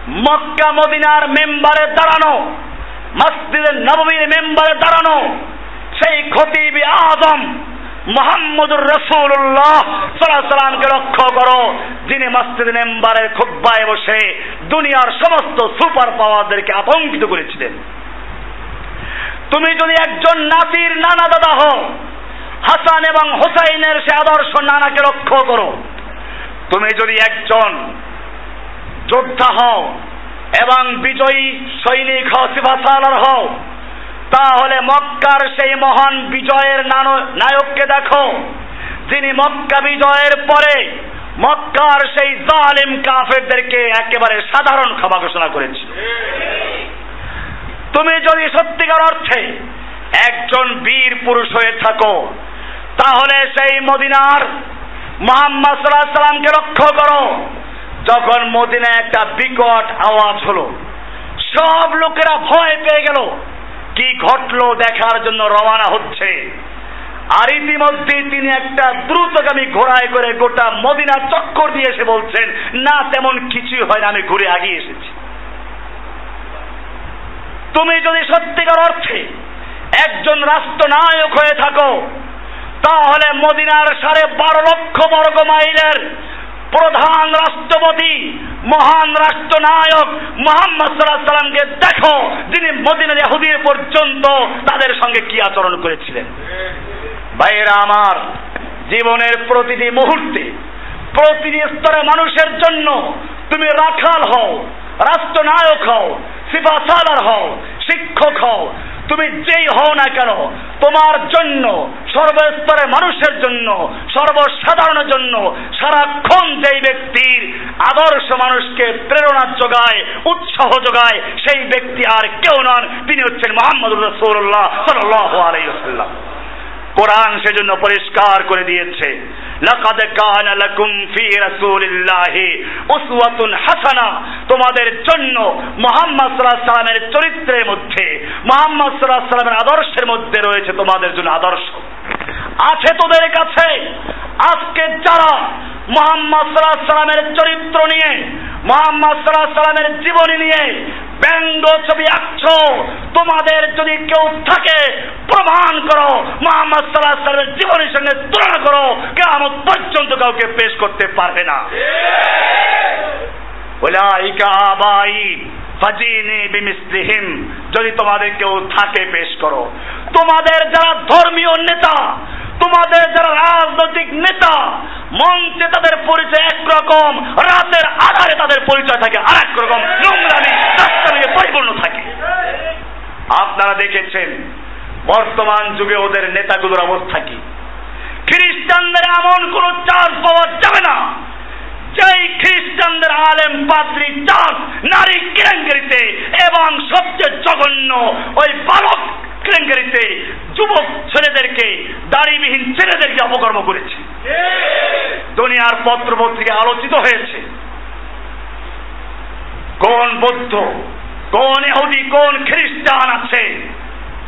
A: মক্কা, মদিনার মেম্বারে দাঁড়ানো মসজিদের নবমীর মেম্বারে দাঁড়ানো সেই খতিব আজম মোহাম্মদুর রসুল্লাহ সাল্লামকে লক্ষ্য করো, যিনি মসজিদ মেম্বারের খুব্বায় বসে দুনিয়ার সমস্ত সুপার পাওয়ারদেরকে আতঙ্কিত করেছিলেন। তুমি যদি একজন নাতির নানা দাদা হও, হাসান এবং হোসাইনের সে আদর্শ নানাকে লক্ষ্য করো। তুমি যদি একজন যোদ্ধা হও এবং বিজয়ী সৈনিক হও সিফাসালার হও তাহলে মক্কার সেই মহান বিজয়ের নায়ককে দেখো। যিনি মক্কা বিজয়ের পরে মক্কার সেই জালিম কাফেরদেরকে একেবারে সাধারণ ক্ষমা ঘোষণা করেছে। তুমি যদি সত্যিকার অর্থে একজন বীর পুরুষ হয়ে থাকো, তাহলে সেই মদিনার মোহাম্মদ সাল্লাহ সাল্লামকে লক্ষ্য করো। যখন মদিনায় একটা বিকট আওয়াজ হলো, সব লোকেরা ভয় পেয়ে গেল। কি ঘটলো দেখার জন্য রওনা হচ্ছে। আর ইতিমধ্যে তিনি একটা দ্রুতগামী ঘোড়ায় করে গোটা মদিনা চক্কর দিয়ে এসে বলছেন, না, তেমন কিছুই হয় না, আমি ঘুরে আগিয়ে এসেছি। তুমি যদি সত্যিকার অর্থে একজন রাষ্ট্রনায়ক হয়ে থাকো, তাহলে মদিনার সাড়ে বারো লক্ষ বর্গ মাইলের প্রধান রাষ্ট্রপতি, মহান রাষ্ট্রনায়ক মোহাম্মদ সাল্লামকে দেখো যিনি মদিনার ইহুদির পর্যন্ত তাদের সঙ্গে কি আচরণ করেছিলেন। ভাইয়েরা আমার, জীবনের প্রতিটি মুহূর্তে, প্রতিটি স্তরে মানুষের জন্য তুমি রাখাল হও, রাষ্ট্রনায়ক হও সিপাসালার হও, শিক্ষক হও, তুমি যেই হও না কেন তোমার জন্য, সর্বস্তরে মানুষের জন্য, সর্বসাধারণের জন্য সারাক্ষণ যেই ব্যক্তির আদর্শ মানুষকে প্রেরণা যোগায়, উৎসাহ যোগায়, সেই ব্যক্তি আর কেউ নন। তিনি হচ্ছেন মোহাম্মদ রসৌল্লাহ সাল্লাহ আলাইসাল্লাম কোরআন সেজন্য পরিষ্কার করে দিয়েছে। লাকাদ কানা লাকুম ফি রাসূলিল্লাহি উসওয়াতুন হাসানা। তোমাদের জন্য মুহাম্মদ সাল্লাল্লাহু সাল্লামের চরিত্রের মধ্যে, মুহাম্মদ সাল্লাল্লাহু সাল্লামের আদর্শের মধ্যে রয়েছে তোমাদের জন্য আদর্শ। আছে তোদের কাছে? আজকে যারা মোহাম্মদ সাল্লাহ সাল্লামের চরিত্র নিয়ে, মোহাম্মদ সাল্লাহ সাল্লামের জীবনী নিয়ে ব্যঙ্গ ছবি আঁকছো, তোমাদের যদি কেউ থাকে, প্রমাণ করো, মোহাম্মদ সাল্লাহ সাল্লামের জীবনের সঙ্গে তুলনা করো কেমন পর্যন্ত কাউকে পেশ করতে পারবে না। যদি তোমাদের কেউ থাকে, পেশ করো। তোমাদের যারা ধর্মীয় নেতা তোমাদের যারা রাজনৈতিক নেতা, মঞ্চে তাদের পরিচয় একরকম, রাতের আধারে তাদের পরিচয় থাকে আর এক রকম নোংরামি পরিপূর্ণ থাকে। আপনারা দেখেছেন, বর্তমান যুগে ওদের নেতাগুলোর অবস্থা কি? খ্রিস্টানদের এমন কোন চার্জ পাওয়া যাবে না। যেই খ্রিস্টানদের আলেম পাত্রী চাষ নারী কেলেঙ্কারিতে এবং সবচেয়ে জঘন্য ওই বালক কেলেঙ্কারিতে যুবক ছেলেদেরকে দাড়িবিহীন ছেলেদেরকে অপকর্ম করেছে। দুনিয়ার পত্র পত্রিকা আলোচিত হয়েছে। কোন বৌদ্ধ, কোন এহুদি কোন খ্রিস্টান আছে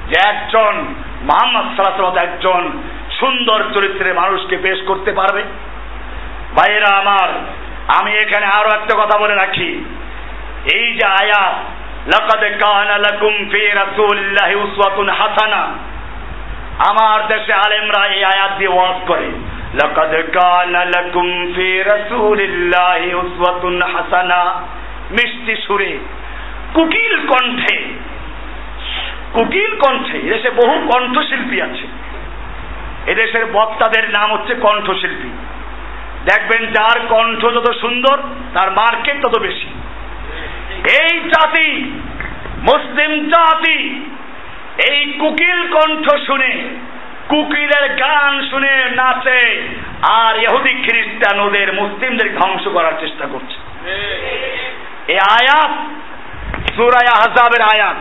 A: যে একজন মোহাম্মদ সাল্লাহ একজন সুন্দর চরিত্রের মানুষকে পেশ করতে পারবে? ভাইয়েরা আমার, আমি এখানে আরও একটা কথা বলে রাখি। এই যে আয়াত লাকাদ কানা লাকুম ফি রাসূলিল্লাহি উসওয়াতুন হাসানা। আমার দেশে আলেমরা এই আয়াত দিয়ে ওয়াজ করে, লাকাদ কানা লাকুম ফি রাসূলিল্লাহি উসওয়াতুন হাসানা। মিষ্টি সুরে, কুকিল কণ্ঠে কুকিল কণ্ঠে এদেশে বহু কণ্ঠশিল্পী আছে। এদেশের বক্তাদের নাম হচ্ছে কণ্ঠশিল্পী। দেখবেন যার কণ্ঠ যত সুন্দর, তার মার্কেট তত বেশি। এই জাতি, মুসলিম জাতি, এই কুকিল কণ্ঠ শুনে, কুকিলের গান শুনে নাচে, আর ইহুদি খ্রিস্টান ওদের মুসলিমদের ধ্বংস করার চেষ্টা করছে। এই আয়াত সুরায় আহজাবের আয়াত।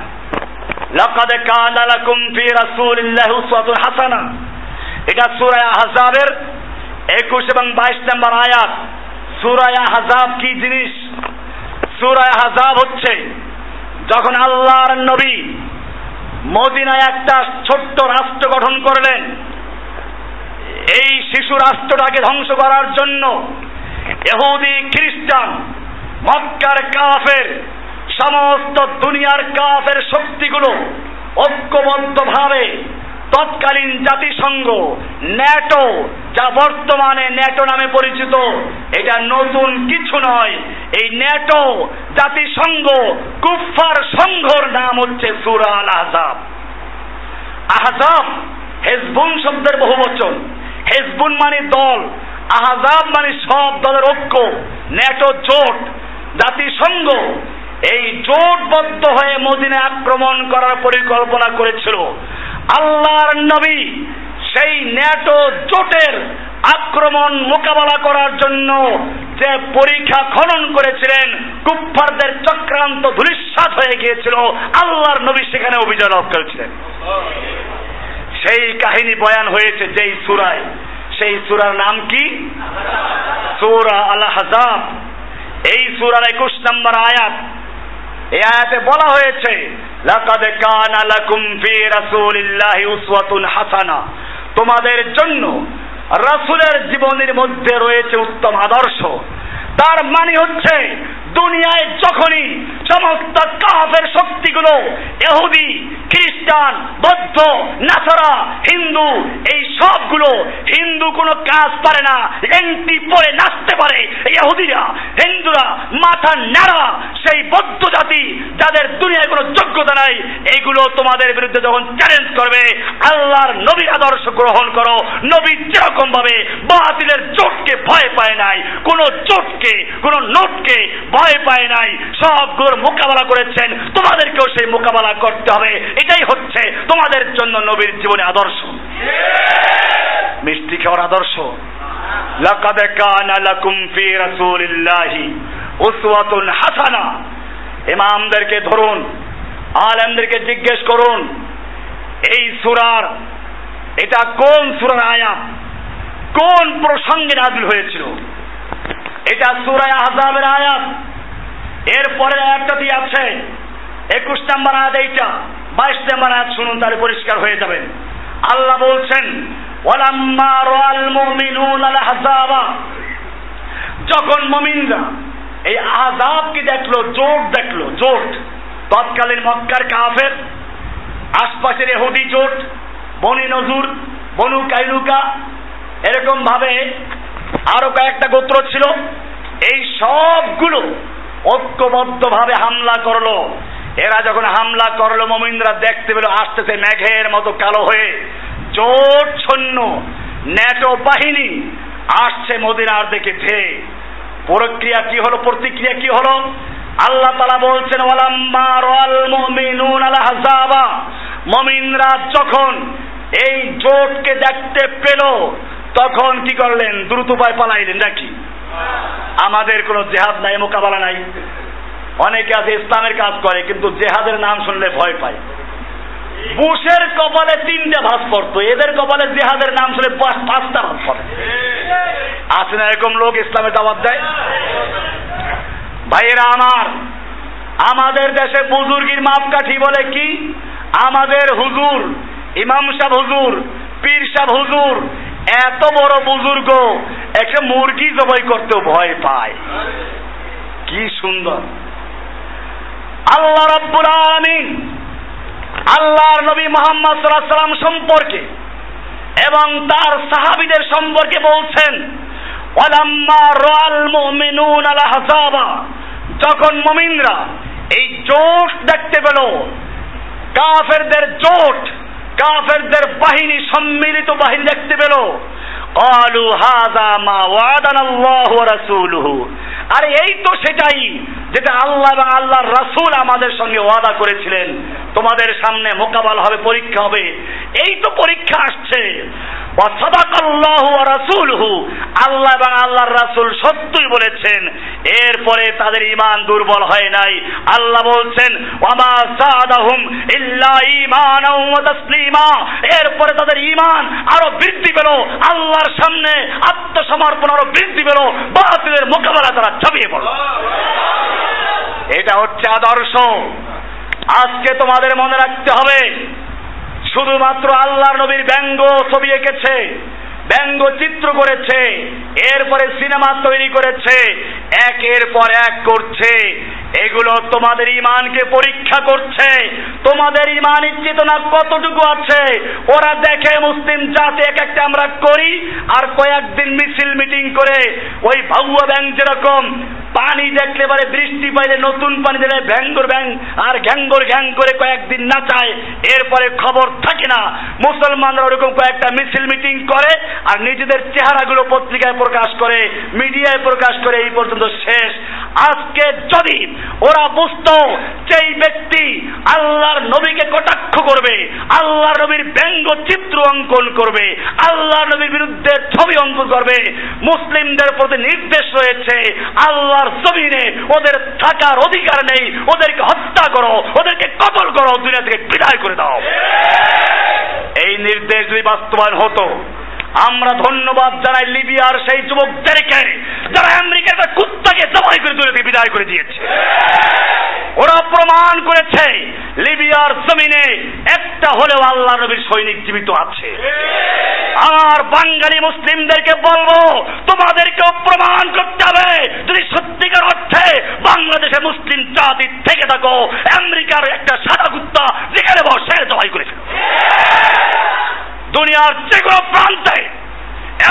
A: লাকাদ কানা লাকুম ফি উসওয়াতুন হাসানা এটা সূরা আহজাবের একুশ এবং বাইশ নম্বর আয়াত। সুরায় হাজাব কি জিনিস? সুরায় হাজাব হচ্ছে, যখন আল্লাহর নবী মদিনায় একটা ছোট্ট রাষ্ট্র গঠন করলেন, এই শিশু রাষ্ট্রটাকে ধ্বংস করার জন্য এহুদি খ্রিস্টান, মক্কার কাফের, সমস্ত দুনিয়ার কাফের শক্তিগুলো ঐক্যবদ্ধভাবে তৎকালীন জাতিসংঘ, ন্যাটো, যা বর্তমানে ন্যাটো নামে পরিচিত, এটা নতুন কিছু নয়। এই ন্যাটো জাতিসংঘ কুফার সংঘর নাম হচ্ছে সুরা আল আহজাব আহজাব হেজবুন শব্দের বহু বচন। হেজবুন মানে দল আহজাব মানে সব দলের ঐক্য। ন্যাটো জোট, জাতিসংঘ এই জোটবদ্ধ হয়ে মদিনে আক্রমণ করার পরিকল্পনা করেছিল। আল্লাহর নবী সেই ন্যাটো জোটের আক্রমণ মোকাবেলা করার জন্য যে পরীক্ষা খনন করেছিলেন, কুফফারদের চক্রান্ত ধূলিসাৎ হয়ে গিয়েছিল। আল্লাহর নবী সেখানে অভিযান লাভ করেছিলেন। সেই কাহিনী বয়ান হয়েছে যেই সুরায়। সেই সুরার নাম কি? সুরা আল হাজাব এই সুরার একুশ নম্বর আয়াত। এই আয়াতে বলা হয়েছে, লাকাদ কানা লাকুম ফি রাসূলিল্লাহি উসওয়াতুন হাসানা। তোমাদের জন্য রাসূলের জীবনের মধ্যে রয়েছে উত্তম আদর্শ। তার মানে হচ্ছে, দুনিয়ায় যখনই সমস্ত কাফের শক্তিগুলো এহুদি খ্রিস্টান, বৌদ্ধ, নাসারা, হিন্দু, এই সবগুলো হিন্দু কোনো কাজ পারে না এন্টি পরে নাচতে পারে। এহুদিরা হিন্দুরা মাথা নাড়া সেই বৌদ্ধ জাতি যাদের দুনিয়ায় কোনো যোগ্যতা নাই, এগুলো তোমাদের বিরুদ্ধে যখন চ্যালেঞ্জ করবে, আল্লাহর নবীর আদর্শ গ্রহণ করো। নবী যেরকম ভাবে বাতিলের জোটকে ভয় পায় নাই, কোন জোটকে, কোনো নোটকে ভয় পায় নাই সবগুলোর মোকাবেলা করেছেন, তোমাদেরকেও সেই মোকাবেলা করতে হবে। এটাই হচ্ছে তোমাদের জন্য নবীর জীবনে আদর্শ। মিষ্টি খাওয়ার আদর্শ। কানা লাকুম ফি রাসূলিল্লাহি উসওয়াতুন হাসানা। ইমামদেরকে ধরুন, আলেমদেরকে জিজ্ঞেস করুন, এই সুরার, এটা কোন সুরার আয়াত? কোন প্রসঙ্গে নাজিল হয়েছিল? এটা সুরায় আহজাবের আয়াত? এরপরে আয়াতটা দিয়ে আছে, একুশ নাম্বার আয়াত এইটা, বাইশ নাম্বার আয়াত শুনুন, তাহলে পরিষ্কার হয়ে যাবেন আল্লাহ বলছেন, ওয়ালাম্মা রাল মুমিনুন আল আহজাবা যখন মুমিনরা এই আজাবকে দেখল, জোট দেখল, জোট, তৎকালীন মক্কার কাফের, আশপাশের এহুদি জোট, বনি নজুর, বনু কাইলুকা এরকম ভাবে আরও কয়েকটা গোত্র ছিল, এই সবগুলো ঐক্যবদ্ধ ভাবে হামলা করল। এরা যখন হামলা করল মমিন্দ্রা দেখতে পেল, আসতেছে মেঘের মতো কালো হয়ে। জোট ছন্ন ন্যাটো বাহিনী আসছে মদিনার দিকে ধেয়ে প্রক্রিয়া কি হলো? প্রতিক্রিয়া কি হলো? আল্লাহ তালা বলছেন, ওয়ালাম্মা মুমিনরা যখন এই জোটকে দেখতে পেল, তখন কি করলেন? দ্রুত উপায় পালাইলেন নাকি? আমাদের কোনো জেহাদ নাই, মোকাবেলা নাই। অনেকে আছে, ইসলামের কাজ করে, কিন্তু জেহাদের নাম শুনলে ভয় পায়। বুশের কপালে তিনটা ভাস পড়তো, এদের কপালে জেহাদের নাম শুনে পাঁচটা ভাস পড়ে। আছে না এরকম লোক ইসলামের দাওয়াত দেয়? ভাইয়েরা আমার, আমাদের দেশে বুজুর্গির মাপকাঠি বলে কি? আমাদের হুজুর, ইমাম সাহ হুজুর, পীর সাহ হুজুর এত বড় বুজুর্গ, একটা মুরগি জবাই করতে ভয় পায়। কি সুন্দর। আল্লাহ রাব্বুল আলামিন আল্লাহর নবী মোহাম্মদ সাল্লাম সম্পর্কে এবং তার সাহাবিদের সম্পর্কে বলছেন, ওয়ালাম্মা রাল মুমিনুন আল আহজাবা যখন মুমিনরা এই জোশ দেখতে পেল, কাফেরদের জোট কাফেরদের বাহিনী সম্মিলিত বাহিনী দেখতে পেল। আলু হাজা মা ওয়াদান আল্লাহ রাসূলুহু। আরে এই তো সেটাই যেটা আল্লাহ বা আল্লাহর রাসূল আমাদের সঙ্গে ওয়াদা করেছিলেন। তোমাদের সামনে মোকাবেলা হবে পরীক্ষা হবে। এই তো পরীক্ষা আসছে। আল্লাহ এবং আল্লাহর রাসূল সত্যই বলেছেন এরপরে তাদের ইমান দুর্বল হয় নাই। আল্লাহ বলছেন এরপরে তাদের ইমান আরও বৃদ্ধি পেল আল্লাহর সামনে আত্মসমর্পণ আরও বৃদ্ধি পেল বাতিলের মোকাবেলা তারা ঝাঁপিয়ে পড়ল। এটা হচ্ছে আদর্শ। আজকে তোমাদের মনে রাখতে হবে, শুধুমাত্র আল্লাহর নবীর ব্যঙ্গ ছবি এঁকেছে, ব্যঙ্গ চিত্র করেছে, এরপরে সিনেমা তৈরি করেছে, একের পর এক করছে। এগুলো তোমাদের ইমানকে পরীক্ষা করছে, তোমাদের ইমানের চেতনা কতটুকু আছে, ওরা দেখে মুসলিম জাতি এক একটা আমরা করি, আর কয়েকদিন মিছিল মিটিং করে ওই ভাউয়া ব্যাংক যেরকম পানি দেখলে পরে বৃষ্টি পাইলে নতুন পানি দিলে ভ্যাঙ্গর ব্যাং আর ঘ্যাঙ্গর ঘ্যাং করে কয়েকদিন নাচায়। এরপরে খবর থাকে না। মুসলমানরা ওরকম কয়েকটা মিছিল মিটিং করে, আর নিজেদের চেহারাগুলো পত্রিকায় প্রকাশ করে, মিডিয়ায় প্রকাশ করে, এই পর্যন্ত শেষ। আজকে যদি ওরা বুঝতো যেই ব্যক্তি আল্লাহর নবীকে কটাক্ষ করবে, আল্লাহর নবীর ব্যঙ্গ চিত্র অঙ্কন করবে আল্লাহ নবীর বিরুদ্ধে ছবি অঙ্কন করবে, মুসলিমদের প্রতি নির্দেশ রয়েছে আল্লাহর জমিনে ওদের থাকার অধিকার নেই, ওদেরকে হত্যা করো, ওদেরকে কবল করো, দুনিয়া থেকে বিদায় করে দাও। এই নির্দেশ যদি বাস্তবায়ন হতো, আমরা ধন্যবাদ জানাই লিবিয়ার সেই যুবকদেরকে যারা আমেরিকার একটা কুত্তাকে জবাই করে দূরে বিদায় করে দিয়েছে। ওরা প্রমাণ করেছে, লিবিয়ার জমিনে একটা হলেও আল্লাহ নবীর সৈনিক জীবিত আছে। আমার বাঙালি মুসলিমদেরকে বলব, তোমাদেরকেও প্রমাণ করতে হবে। যদি সত্যিকার অর্থে বাংলাদেশে মুসলিম জাতি থেকে থাকো, আমেরিকার একটা সাদা কুত্তা যেখানে বসে জবাই করেছিল দুনিয়ার যে কোনো প্রান্তে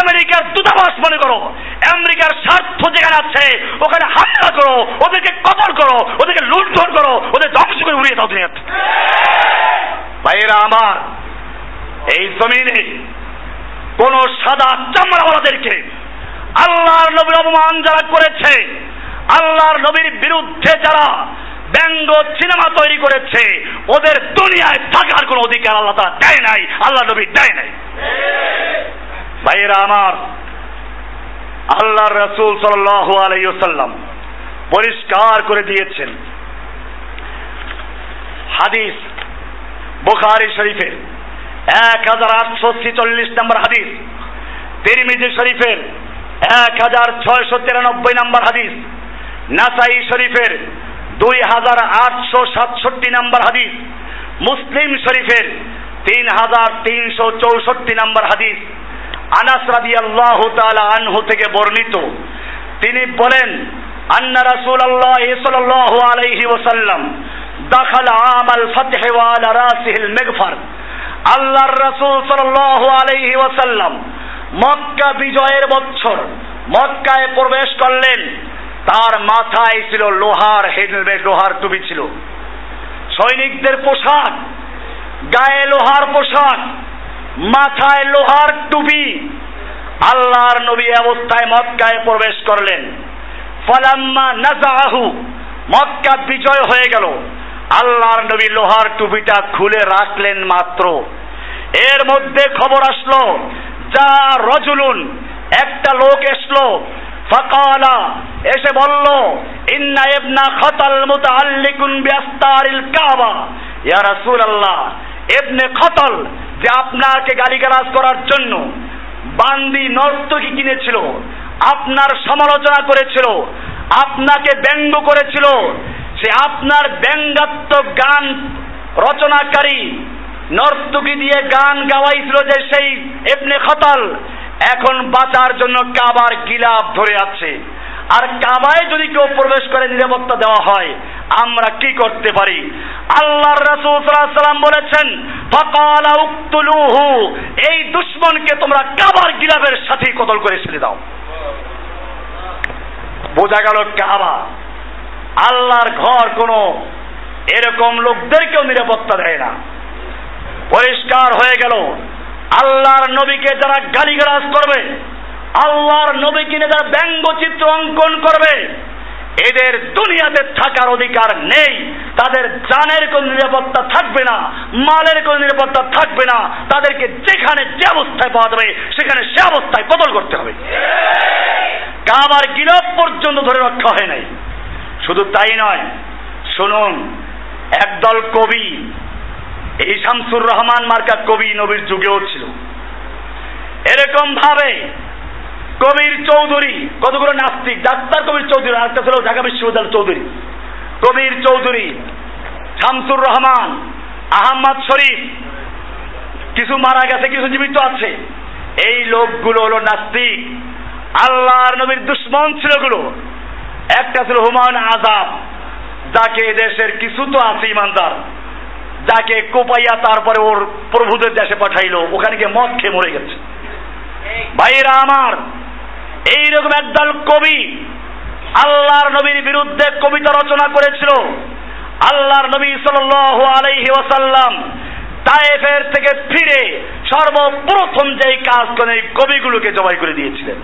A: আমেরিকার দূতাবাস মনে করো, আমেরিকার স্বার্থ যেখানে আছে, ওখানে হামলা করো, ওদেরকে কবর করো, ওদেরকে লুণ্ঠন করো, ওদের ধ্বংস করে উড়িয়ে দাও দুনিয়াতে। ভাইয়েরা আমার, এই জমিনে কোন সাদা চামড়াওয়ালাদেরকে আল্লাহর নবীর অপমান যারা করেছে, আল্লাহর নবীর বিরুদ্ধে যারা ব্যঙ্গ সিনেমা তৈরি করেছে, ওদের দুনিয়ায় থাকার কোনো অধিকার আল্লাহ তারা দেয় নাই আল্লাহ নবী দেয় নাই। ভাইয়েরা আমার আল্লাহ রসুল সাল্লাহ আলাইসাল্লাম পরিষ্কার করে দিয়েছেন। হাদিস বুখারি শরীফের এক হাজার আটশো ছিচল্লিশ নম্বর হাদিস, তিরমিজি শরীফের এক হাজার ছয়শো তিরানব্বই নম্বর হাদিস, নাসাই শরীফের দুই হাজার আটশো সাতষট্টি নম্বর হাদিস, মুসলিম শরীফের তিন হাজার তিনশো চৌষট্টি নম্বর হাদিস। আনাস রাদিয়াল্লাহু তাআলা আনহু থেকে বর্ণিত। তিনি বলেন, আন্না রাসূলুল্লাহ সাল্লাল্লাহু আলাইহি ওয়াসাল্লাম দাখাল আমাল আলা রাসিহিল মিগফার। আল্লাহর রাসূল সাল্লাল্লাহু আলাইহি ওয়াসাল্লাম মক্কা বিজয়ের বছর মক্কায় প্রবেশ করলেন। তার মাথায় ছিল লোহার হেলমেট, লোহার টুপি ছিল। সৈনিকদের পোশাক, গায়ে লোহার পোশাক মাথায় লোহার টুপি। আল্লাহর নবী অবস্থায় মক্কায় প্রবেশ করলেন। ফলাম্মা নাজাহু মক্কা বিজয় হয়ে গেল। আল্লাহর নবী লোহার টুপিটা খুলে রাখলেন মাত্র। এর মধ্যে খবর আসলো, যা রজুলুন, একটা লোক এসলো। ফাকালা, এসে বলল, ইন্না ইবনা খতাল মুতাআল্লিকুন বিআস্তারিল কাবা। ইয়া রাসূলুল্লাহ, ইবনে খতল যে আপনাকে গালিগালাজ করার জন্য বান্দি নর্তকী কিনেছিল, আপনার সমালোচনা করেছিল, আপনাকে ব্যঙ্গ করেছিল, সে আপনার ব্যঙ্গাত্মক গান রচনাকারী নর্তকী দিয়ে গান গাওয়াইছিল যে সেই এমনি খতাল এখন বাঁচার জন্য কাবার গিলাপ ধরে আছে। আর কাবায় যদি কেউ প্রবেশ করে নিরাপত্তা দেওয়া হয়, আমরা কি করতে পারি? আল্লাহর রাসূল সাল্লাল্লাহু বলেছেন, ফাকালা এই দুশমনকে তোমরা কাবার গিলাফের সাথে কতল করে ছেড়ে দাও। বোঝা গেল কাবা, আল্লাহর ঘর কোনো এরকম লোকদেরকেও নিরাপত্তা দেয় না। পরিষ্কার হয়ে গেল, আল্লাহর নবীকে যারা গালিগালাজ করবে আল্লাহর নবীকে নিয়ে যারা ব্যঙ্গচিত্র অঙ্কন করবে, এদের দুনিয়াতে থাকার অধিকার নেই। তাদের জানের কোন নিরাপত্তা থাকবে না, মালের কোন নিরাপত্তা থাকবে না। তাদেরকে যেখানে যে অবস্থায় পাওয়া যাবে, সেখানে সে অবস্থায় বদল করতে হবে। কাবার গিরব পর্যন্ত ধরে রক্ষা হয় নাই। শুধু তাই নয়, শুনুন, একদল কবি, এই শামসুর রহমান মার্কা কবি নবীর যুগেও ছিল। এরকম ভাবে কবির চৌধুরী, কতগুলো নাস্তিক? ডাক্তার কবির চৌধুরী আরেকটা ছিল ঢাকা বিশ্ববিদ্যালয় চৌধুরী। কবির চৌধুরী, শামসুর রহমান, আহম্মদ শরীফ, কিছু মারা গেছে, কিছু জীবিত আছে। এই লোকগুলো হলো নাস্তিক। আল্লাহর নবীর দুশ্মন ছিলগুলো একটা ছিল হুমায়ুন আজাদ যাকে দেশের কিছু তো আছে ইমানদার। যাকে কোপাইয়া তারপরে ওর প্রভুদের দেশে পাঠাইলো, ওখানে গিয়ে মদ খেয়ে মরে গেছে। ভাইরা আমার এইরকম একদল কবি আল্লাহর নবীর বিরুদ্ধে কবিতা রচনা করেছিল। আল্লাহর নবী সাল আলাইহি ওয়াসাল্লাম তায়েফের থেকে ফিরে সর্বপ্রথম যেই কাজ করেন, এই কবিগুলোকে জবাই করে দিয়েছিলেন।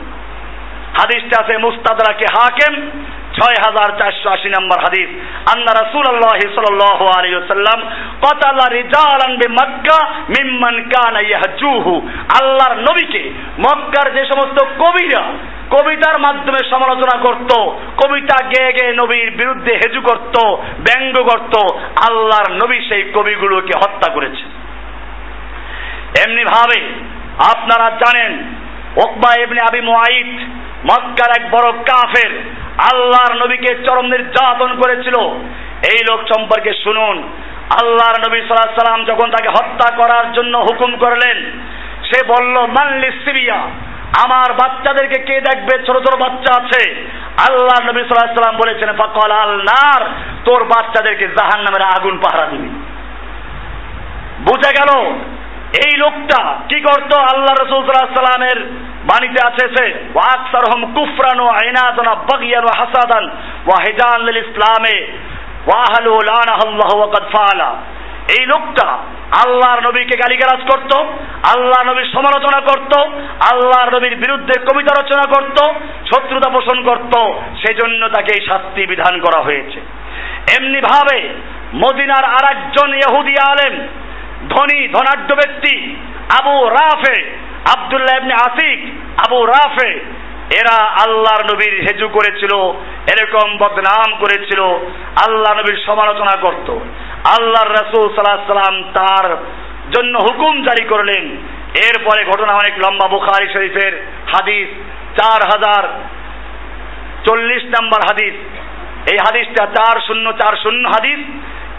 A: হাদিসটা আছে মুস্তাদরাকে হাকেম ছয় হাজার চারশো আশি নম্বর হাদিস, আন্না রাসূলুল্লাহ সাল্লাল্লাহু আলাইহি ওয়াসাল্লাম কতালা রিজালান বিমক্কা মিম্মান কানা ইয়াহজুহু। আল্লাহর নবীকে মক্কার যে সমস্ত কবিরা কবিতার মাধ্যমে সমালোচনা করত, কবিতা গেয়ে গেয়ে নবীর বিরুদ্ধে হেজু করত, ব্যঙ্গ করত, আল্লাহর নবী সেই কবিগুলোকে হত্যা করেছে। এমনি ভাবে আপনারা জানেন ওকবা ইবনে আবি মুআইদ মক্কার এক বড় কাফের আল্লাহর নবীকে চরম নির্যাতন করেছিল। এই লোক সম্পর্কে শুনুন। আল্লাহর নবী সাল্লাল্লাহু সাল্লাম যখন তাকে হত্যা করার জন্য হুকুম করলেন, সে বলল মানলি সিরিয়া আমার বাচ্চাদেরকে কে দেখবে? ছোট ছোট বাচ্চা আছে। আল্লাহ নবী সাল্লাল্লাহু সাল্লাম বলেছেন, ফাকাল আল নার, তোর বাচ্চাদেরকে জাহান নামের আগুন পাহারা দিবি। বুঝে গেল, এই লোকটা কি করত? আল্লাহ রসুল সাল্লাহ সাল্লামের বাণীতে আছে সে ওয়াকসারহম কুফরান ও আইনাদান বাগিয়ান ও হাসাদান ওয়া হিজান লিল ইসলামে ওয়াহালু লানাহাল্লাহ ওয়া কাদ ফাআলা। এই লোকটা আল্লাহর নবীকে গালিগালাজ করত আল্লাহ নবীর সমালোচনা করত, আল্লাহর নবীর বিরুদ্ধে কবিতা রচনা করত, শত্রুতা পোষণ করত। সেজন্য তাকে এই শাস্তি বিধান করা হয়েছে। এমনি ভাবে মদিনার আর একজন ইহুদি আলেম, ধনী, ধনাঢ্য ব্যক্তি, আবু রাফে আবদুল্লাহ ইবনে আসিক, আবু রাফে, এরা আল্লাহর নবীর হেজু করেছিল, এরকম বদনাম করেছিল, আল্লাহ নবীর সমালোচনা করত। আল্লাহর রাসূল সাল্লাল্লাহু সাল্লাম তার জন্য হুকুম জারি করলেন। এরপরে ঘটনা অনেক লম্বা, বুখারী শরীফের হাদিস, চার হাজার চল্লিশ নাম্বার হাদিস। এই হাদিসটা চার শূন্য চার শূন্য হাদিস,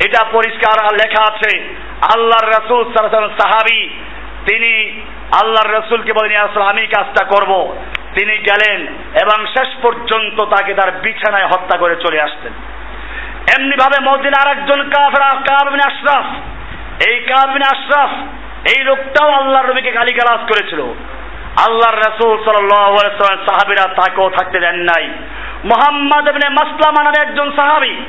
A: এটা পরিষ্কার লেখা আছে। আল্লাহর রসুল সাহাবি, তিনি আল্লাহর রসুলকে বলেন আসলে আমি কাজটা করব। তিনি গেলেন এবং শেষ পর্যন্ত তাকে তার বিছানায় হত্যা করে চলে আসতেন। এমনি ভাবে মদিন আর একজন আশরাফ। এই কাবিন আশরাফ, এই লোকটাও আল্লাহর নবীকে গালিগালাজ করেছিল। আল্লাহর রসুল সাল্লাম সাহাবিরা তাকেও থাকতে দেন নাই। মোহাম্মদ এমনি মাসলামা নামে একজন সাহাবি,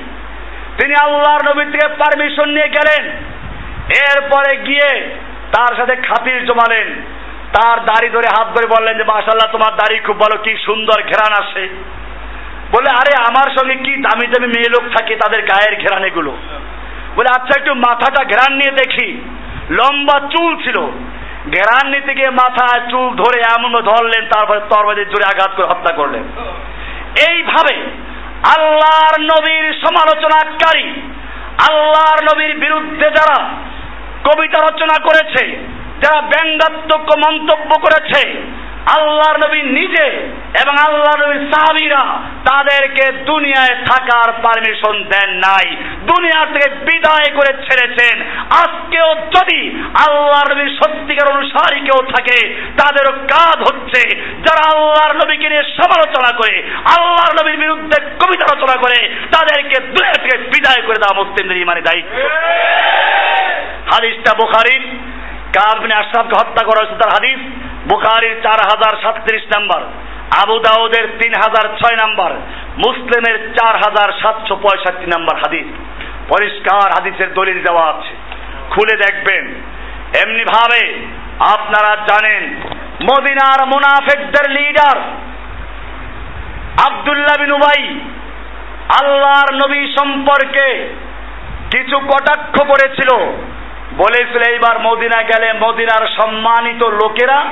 A: তিনি আল্লাহর নবী থেকে পারমিশন নিয়ে গেলেন। এরপরে গিয়ে তার সাথে খাতির জমালেন। তার দাড়ি ধরে হাত ধরে বললেন যে মাশাল্লাহ তোমার দাড়ি খুব ভালো, কি সুন্দর ঘেরান আসে বলে, আরে, আমার সঙ্গে কি দামি দামি মেয়ে লোক থাকে তাদের গায়ের ঘেরান এগুলো বলে আচ্ছা একটু মাথাটা ঘেরান নিয়ে দেখি। লম্বা চুল ছিল। ঘেরান নিতে গিয়ে মাথায় চুল ধরে এমন ধরলেন, তারপরে তরবাদের জোরে আঘাত করে হত্যা করলেন। এইভাবে আল্লাহর নবীর সমালোচনাকারী, আল্লাহর নবীর বিরুদ্ধে যারা কবিতা রচনা করেছে যারা ব্যঙ্গাত্মক মন্তব্য করেছে। আল্লাহর নবী নিজে এবং আল্লাহ নবীর সাহাবিরা তাদেরকে দুনিয়ায় থাকার পারমিশন দেন নাই। দুনিয়া থেকে বিদায় করে ছেড়েছেন। আজকেও যদি আল্লাহ নবীর সত্যিকার অনুসারী কেউ থাকে, তাদেরও কাজ হচ্ছে যারা আল্লাহর নবীকে নিয়ে সমালোচনা করে, আল্লাহর নবীর বিরুদ্ধে কবিতা রচনা করে, তাদেরকে দুনিয়া থেকে বিদায় করে দেওয়া মুসলিমদের ইমানে দায়িত্ব। হাদিসটা বুখারির কাবনে আশরাফকে হত্যা করা হয়েছে তার হাদিস। বুখারির চার হাজার সাতত্রিশ নাম্বার, আবু দাউদের তিন হাজার ছয় নাম্বার, মুসলিমের চার হাজার সাতশো পঁয়ষট্টি নাম্বার হাদিস। পরিষ্কার হাদিসের দলিল দেওয়া আছে। খুলে দেখবেন। এমনি ভাবে আপনারা জানেন, মদিনার মুনাফেকদের লিডার আবদুল্লাহ বিন উবাই, আল্লাহর নবী সম্পর্কে কিছু কটাক্ষ করেছিল। বলেছিল, এইবার মদিনা গেলে মদিনার সম্মানিত লোকেরা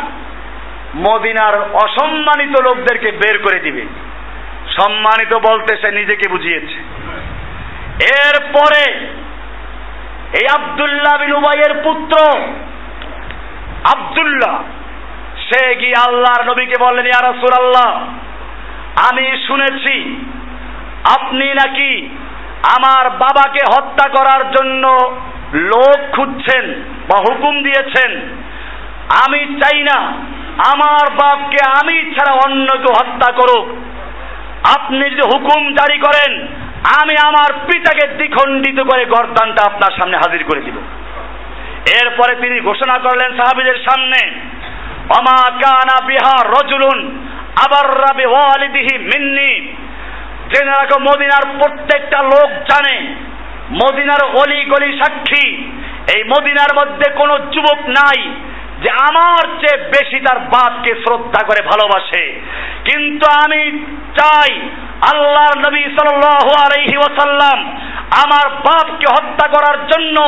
A: মদিনার অসম্মানিত লোকদেরকে বের করে দিবে। সম্মানিত বলতে সে নিজেকে বুঝিয়েছে। এরপরে এই আবদুল্লাহ বিন উবাইয়ের পুত্র আবদুল্লাহ, সে গিয়ে আল্লাহর নবীকে বললেন ইয়া রাসূলুল্লাহ, আমি শুনেছি আপনি নাকি আমার বাবাকে হত্যা করার জন্য লোক খুঁজছেন বা হুকুম দিয়েছেন। আমি চাই না আমার বাপকে আমি ছাড়া অন্য কেউ হত্যা করুক। আপনি যদি হুকুম জারি করেন, আমি আমার পিতাকে দ্বিখণ্ডিত করে গর্দানটা আপনার সামনে হাজির করে দিব। এরপরে তিনি ঘোষণা করলেন সাহাবিদের সামনে অমা কানা বিহার রজুলুন আবার রাবি ওয়ালিদিহি মিন্নি। জেনে রাখো, মদিনার প্রত্যেকটা লোক জানে, মদিনার অলি গলি সাক্ষী। এই মদিনার মধ্যে কোনো যুবক নাই। যে আমার চেয়ে বেশি তার বাপকে শ্রদ্ধা করে ভালোবাসে। কিন্তু আমি চাই আল্লাহর নবী সাল্লাল্লাহু আলাইহি ওয়াসাল্লাম আমার বাপকে হত্যা করার জন্য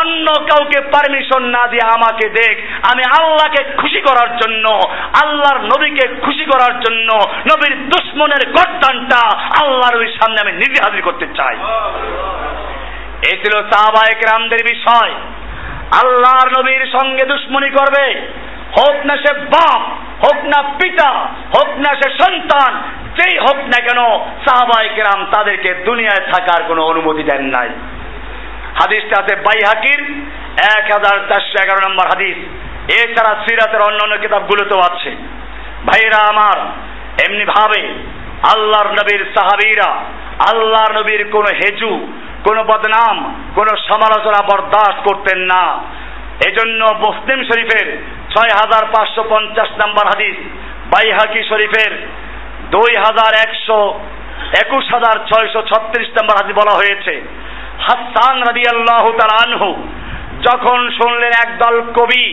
A: অন্য কাউকে পারমিশন না দিয়ে আমাকে দেখ। আমি আল্লাহকে খুশি করার জন্য আল্লাহর নবীকে খুশি করার জন্য নবীর দুশ্মনের গর্দানটা আল্লাহর ওই সামনে আমি নিজে হাজির করতে চাই। এই ছিল সাহাবায়ে রামদের বিষয়। আল্লাহর নবীর সঙ্গে দুশ্মনী করবে। হোক না সে বাপ, হোক না পিতা, হোক না সে সন্তান, যেই হোক না কেন সাহাবাই কেরাম তাদেরকে দুনিয়ায় থাকার কোনো অনুমতি দেন নাই। হাদিসটা আছে বাই হাকির এক হাজার চারশো এগারো নম্বর হাদিস। এছাড়া সিরাতের অন্যান্য কিতাবগুলোতেও আছে। ভাইরা আমার, এমনি ভাবে আল্লাহর নবীর সাহাবিরা আল্লাহর নবীর কোন হেজু, কোন বদনাম, কোন সমালোচনা বরদাস্ত করতেন না। এজন্য মুসলিম শরীফের ছয় হাজার পাঁচশো পঞ্চাশ নম্বর হাদিস, বাইহাকি শরীফের দুই হাজার একশো একুশ হাজার ছয়শো ছত্রিশ নম্বর হাদিস বলা হয়েছে। হাসান রাদি আল্লাহ আনহু যখন শুনলেন একদল কবি,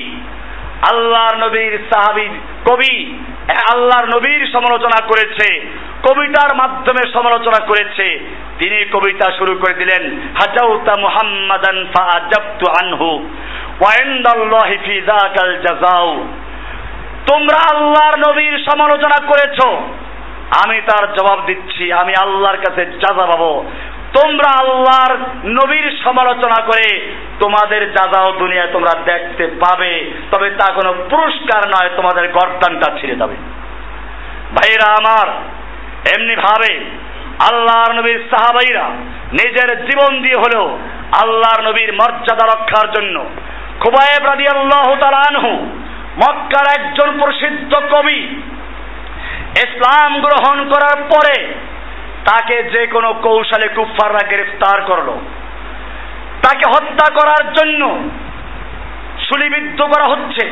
A: আল্লাহর নবীর সাহাবি কবি আল্লাহর নবীর সমালোচনা করেছে কবিতার মাধ্যমে সমালোচনা করেছে। তিনি কবিতা শুরু করে দিলেন, হাজাউতা মুহাম্মাদান ফাআজাবতু আনহু, ওয়া ইনদাল্লাহি ফি যাকাল জাযাউ। তোমরা আল্লাহর নবীর সমালোচনা করেছ। আমি তার জবাব দিচ্ছি, আমি আল্লাহর কাছে যাজা পাবো। তোমরা আল্লাহর নবীর সমালোচনা করে তোমাদের যাজাও দুনিয়ায় তোমরা দেখতে পাবে, তবে তা কোনো পুরস্কার নয়, তোমাদের গর্দানটা ছিঁড়ে যাবে। ভাইরা আমার এমনি ভাবে আল্লাহর নবীর সাহাবাইরা নিজের জীবন দিয়ে হলেও আল্লাহর নবীর মর্যাদা রক্ষার জন্য খুবায়েব রাদি আল্লাহ আনহু মক্কার একজন প্রসিদ্ধ কবি ইসলাম গ্রহণ করার পরে তাকে যে কোনো কৌশলে কুফাররা গ্রেফতার করল। তাকে হত্যা করার জন্য সুলিবিদ্ধ করা হচ্ছে।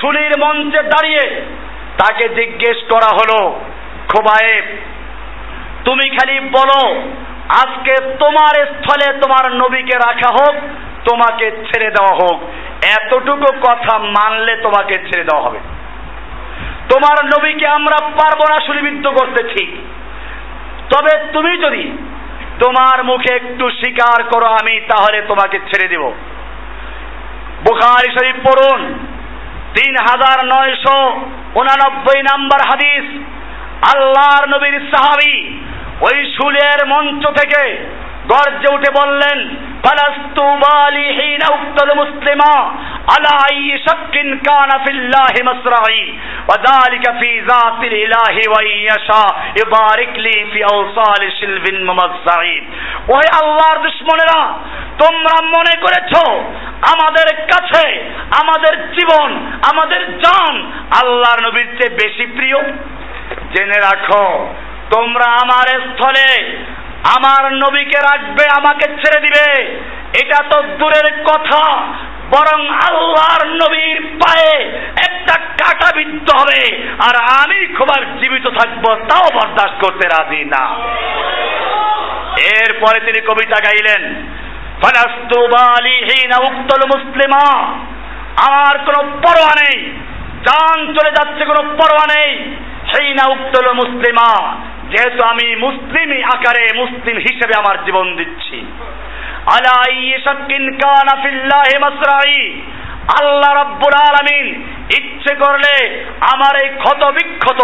A: সুলির মঞ্চে দাঁড়িয়ে তাকে জিজ্ঞেস করা হলো খোবায়েব তুমি খালি বলো, আজকে তোমার স্থলে তোমার নবীকে রাখা হোক, তোমাকে ছেড়ে দেওয়া হোক। এতটুকু কথা মানলে তোমাকে ছেড়ে দেওয়া হবে। তোমার নবীকে আমরা পারব না সুলিবিদ্ধ করতে ঠিক। তবে তুমি যদি তোমার মুখে একটু স্বীকার করো আমি, তাহলে তোমাকে ছেড়ে দেব। বুখারি শরীফ পড়ুন, তিন হাজার নয়শো উনানব্বই নাম্বার হাদিস। আল্লাহর নবীর সাহাবি ওই সুলের মঞ্চ থেকে গর্জে উঠে বললেন ফালাস্তু বালি হিনা মুসলিমা, আলা আই শাক্কিন কানা ফিল্লাহি মাসরাই, ওয়া যালিকা ফি যাতিল ইলাহি ওয়া ইয়াশা, ইবারিক লি ফি আওসাল শিলবিন মুমাসাইদ ওহে আল্লাহর দুশমনেরা, তোমরা মনে করেছ আমাদের কাছে, আমাদের জীবন, আমাদের জান আল্লাহর নবীর চেয়ে বেশি প্রিয়? জেনে রাখো, তোমরা আমার স্থলে আমার নবীকে রাখবে, আমাকে ছেড়ে দিবে। এটা তো দূরের কথা, বরং আল্লাহর নবীর পায়ে একটা কাটা বিদ্ধ হবে, আর আমি খুবার জীবিত থাকব, তাও বরদাস্ত করতে রাজি না। এরপরে তিনি কবিতা গাইলেন মুসলিমা। আমার কোনো পরোয়া নেই, জান চলে যাচ্ছে, কোনো পরোয়া নেই। হিনা উক্তল মুসলিমা, যেহেতু আমি মুসলিমই আকারে মুসলিম হিসেবে আমার জীবন দিচ্ছি। আলা ইয়াশকিন কানা ফিল্লাহি মাসরাই। আল্লাহ রাব্বুল আলামিন ইচ্ছে করলে আমার এই ক্ষত বিক্ষত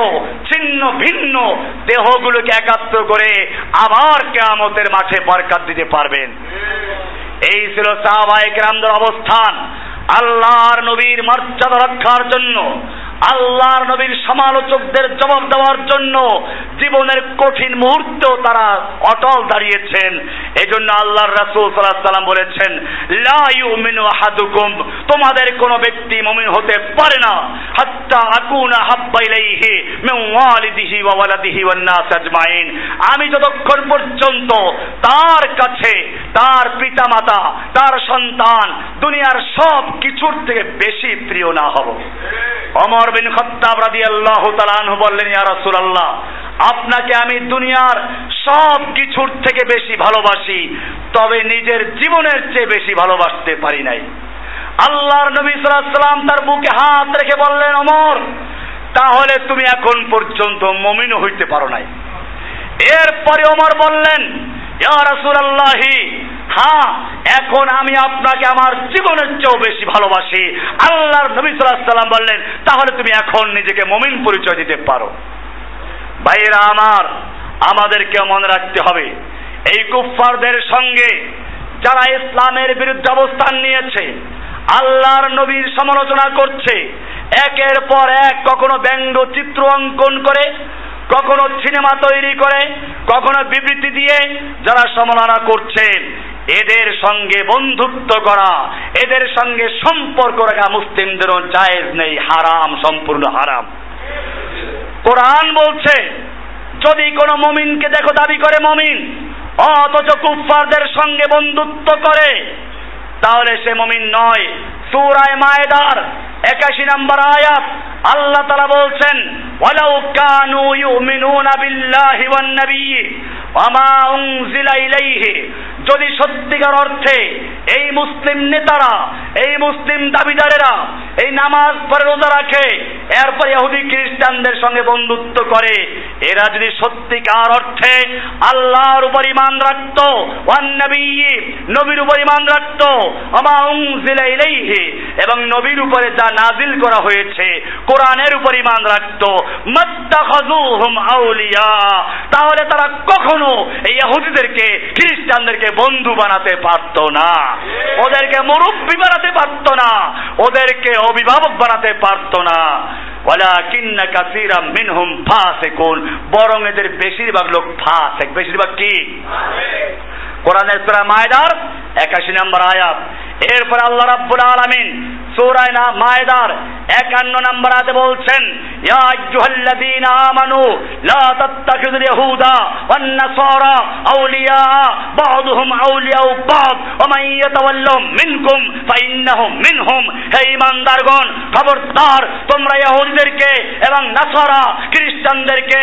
A: ছিন্ন ভিন্ন দেহগুলোকে একাত্র করে আবার কেয়ামতের মাঠে বরকাত দিতে পারবেন। এই ছিল সাহাবায়ে কেরামদের অবস্থান। আল্লাহর নবীর মর্যাদা রক্ষার জন্য আল্লাহর নবীর সমালোচকদের জবাব দেওয়ার জন্য জীবনের কঠিন মুহূর্ত তারা অটল দাঁড়িয়েছেন। এজন্য আল্লাহর রাসূল সাল্লাল্লাহু সাল্লাম বলেছেন, লা ইউমিনু আহাদুকুম, তোমাদের কোনো ব্যক্তি মুমিন হতে পারে না। হাত্তা আকুনা হাব্বা ইলাইহি মিন ওয়ালিদিহি ওয়া ওয়ালাদিহি ওয়ান নাস আজমাইন। আমি যতক্ষণ পর্যন্ত তার কাছে, তার পিতামাতা, তার সন্তান, দুনিয়ার সব কিছুর থেকে বেশি প্রিয় না হব। অমর বিন খত্তাব রাদিয়াল্লাহু তাআলা আনহু বললেন, ইয়া রাসূলুল্লাহ, আপনাকে আমি দুনিয়ার সব কিছুর থেকে বেশি ভালোবাসি, তবে নিজের জীবনের চেয়ে বেশি ভালোবাসতে পারি নাই। আল্লাহর নবী সাল্লাম তার বুকে হাত রেখে বললেন অমর তাহলে তুমি এখন পর্যন্ত মমিন হইতে পারো নাই। এরপরে অমর বললেন, ইয়া রাসূলুল্লাহি হ্যাঁ এখন আমি আপনাকে আমার জীবনের চেয়েও বেশি ভালোবাসি। আল্লাহর নবী সাল্লাম বললেন, তাহলে তুমি এখন নিজেকে মমিন পরিচয় দিতে পারো। ভাইয়েরা আমার, আমাদেরকে মনে রাখতে হবে, এই কুফফারদের সঙ্গে যারা ইসলামের বিরুদ্ধে অবস্থান নিয়েছে, আল্লাহর নবীর সমালোচনা করছে, একের পর এক কখনো ব্যঙ্গ চিত্র অঙ্কন করে, কখনো সিনেমা তৈরি করে, কখনো বিবৃতি দিয়ে যারা সমালোচনা করছেন এদের সঙ্গে বন্ধুত্ব করা, এদের সঙ্গে সম্পর্ক রাখা মুসলিমদেরও জায়েজ নেই, হারাম, সম্পূর্ণ হারাম। কোরআন বলছে, যদি কোনো মমিনকে দেখো দাবি করে মমিন, অথচ কুফফারদের সঙ্গে বন্ধুত্ব করে, তাহলে সে মমিন নয়। সুরায় মায়েদার একাশি নম্বর আয়াত, আল্লাহ তালা বলছেন, ওয়ালাউ কানু ইউমিনুনা বিল্লাহি ওয়ান নাবিয়্যি ওয়ামা উনজিলা ইলাইহি। যদি সত্যিকার অর্থে এই মুসলিম নেতারা, এই মুসলিম দাবিদারেরা এই নামাজ পরে রোজা রাখে, এরপর ইহুদি খ্রিস্টানদের সঙ্গে বন্ধুত্ব করে, এরা যদি সত্যিকার অর্থে আল্লাহর উপর ইমান রাখত নবীর উপর ইমান রাখত এবং নবীর উপরে যা নাজিল করা হয়েছে, কোরআনের উপর ইমান রাখত। আউলিয়া। তাহলে তারা কখনো এই ইহুদিদেরকে, খ্রিস্টানদেরকে বন্ধু বানাতে পারত না। ওদেরকে মুরব্বী বানাতে পারত না। ওদেরকে অভিভাবক বানাতে পারত না। ওয়ালাকিন্না মিনহুম ফাসিকুন। বরং এদের বেশিরভাগ লোক ফাসিক। বেশিরভাগ কি? কোরআনের সূরা মায়দার 81 নম্বর আয়াত। এরপর আল্লাহ রাব্বুল আলামিন সূরায় না মায়দার 51 নম্বর আয়াতে বলছেন, ইয়া আইয়ুহাল্লাযীনা আমানু, লা তাত্তাখিযুল ইয়াহুদা ওয়ান নাসারা আউলিয়া, বা'দুহুম আউলিয়াউ বা'দ, ওয়া মান ইয়াতাওয়াল্লাহুম মিনকুম ফাইন্নাহুম মিনহুম। হে ঈমানদারগণ, খবরদার, তোমরা ইহুদিদেরকে এবং নাসারা খ্রিস্টানদেরকে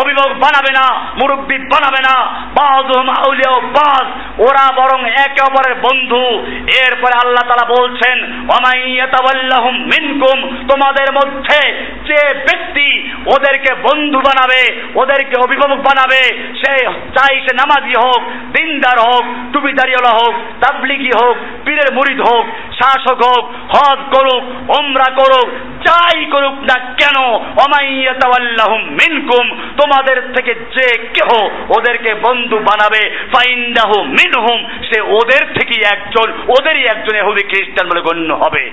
A: অভিভাবক বানাবে না, মুরব্বী বানাবে না। বা'দুহুম আউলিয়াউ বা'দ, ওরা বরং একে অপরের বন্ধু। এরপরে আল্লাহ তাআলা বলছেন, ওয়া মিনকুম, তোমাদের মধ্যে যে ব্যক্তি ওদেরকে বন্ধু বানাবে, ওদেরকে অভিভাবক বানাবে, সে চাই সে নামাজি হোক, দিনদার হোক, টুপিদারিওয়ালা হোক, তাবলিগি হোক, পীরের মুরিদ হোক, শাসক হোক, হজ করুক ওমরা করুক, যাই করুক না কেন অমাইয়াতাওয়াল্লাহুম মিনকুম, তোমাদের থেকে যে কেহ ওদেরকে বন্ধু বানাবে, ফাইন্দাহু মিনহুম, সে ওদের থেকেই একজন, ওদেরই একজন এহুদি খ্রিস্টান বলে গণ্য হবে।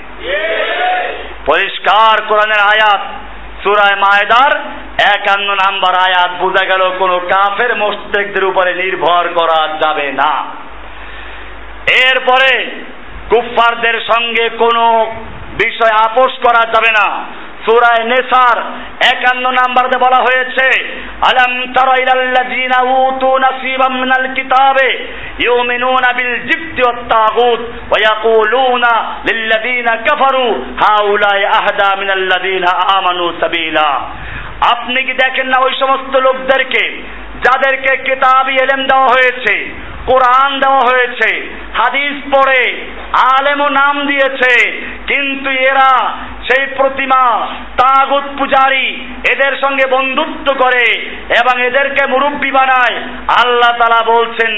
A: পরিষ্কার কোরআনের আয়াত সুরায় মায়দার, একান্ন নাম্বার আয়াত বোঝা গেল কোন কাফের মস্তিকদের উপরে নির্ভর করা যাবে না। এরপরে কুফফারদের সঙ্গে কোনো বিষয় আপোষ করা যাবে না। সুরায় নেসার একান্ন নাম্বারতে বলা হয়েছে, আলাম তারা ইলাল্লাযিনা উতু নাসিবাম মিনাল কিতাবে ইউমিনুনা বিল জিবতি ওয়াত তাগুত ওয়া ইয়াকুলুনা লিল্লাযিনা কাফারু, হাউলাই আহদা মিনাল্লাযিনা আমানু সাবিলা। আপনি কি দেখেন না ওই সমস্ত লোকদেরকে যাদেরকে কিতাবি এলেম দেওয়া হয়েছে, কোরআন দেওয়া হয়েছে, হাদিস পড়ে, আলেমও নাম দিয়েছে, কিন্তু এরা সেই প্রতিমা তাগুত পূজারি এদের সঙ্গে বন্ধুত্ব করে এবং এদেরকে মুরব্বী বানায়। আল্লাহ তালা বলছেন,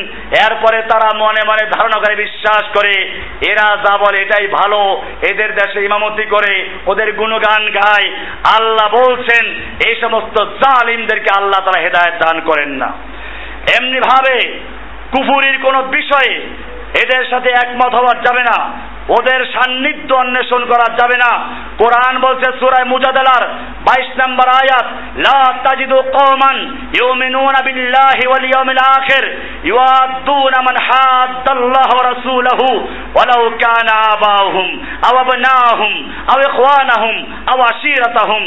A: এরপরে তারা মনে মনে ধারণা করে, বিশ্বাস করে, এরা যা বলে এটাই ভালো, এদের দেশে ইমামতি করে, ওদের গুণগান গায়। আল্লাহ বলছেন, এই সমস্ত জালিমদেরকে আল্লাহ তারা হেদায়ত দান করেন না। এমনি ভাবে কুফুরির কোনো বিষয়ে এদের সাথে একমত হওয়া যাবে না। ওদের সান্নিধ্য অন্বেষণ করা যাবে না। কোরআন বলছে সুরায় মুজাদালার 22 নম্বর আয়াত, লা তাজিদু কওমান ইউমিনুনা বিল্লাহি ওয়াল ইয়াউমিল আখির ইউআদ্দুনা মান হাদ্দাল্লাহ ওয়া রাসূলাহু ওয়ালাউ কানা আবাহুম আও আবনাহুম আও ইখওয়ানাহুম আও আশিরাতাহুম।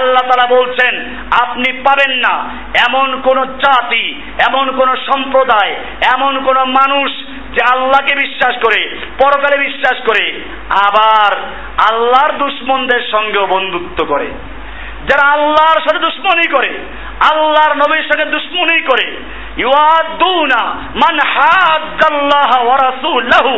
A: আল্লাহ তাআলা বলছেন, আপনি পাবেন না। এমন কোন জাতি, এমন কোন সম্প্রদায়, এমন কোন মানুষ যে আল্লাহকে বিশ্বাস করে, পরকালে বিশ্বাস করে, আবার আল্লাহর দুশ্মনদের সঙ্গেও বন্ধুত্ব করে। যারা আল্লাহর সাথে দুশ্মনী করে, আল্লাহর নবীর সঙ্গে দুশ্মনী করে, ইউআদুনা মান হাদ্দাল্লাহ ওয়া রাসূলাহু,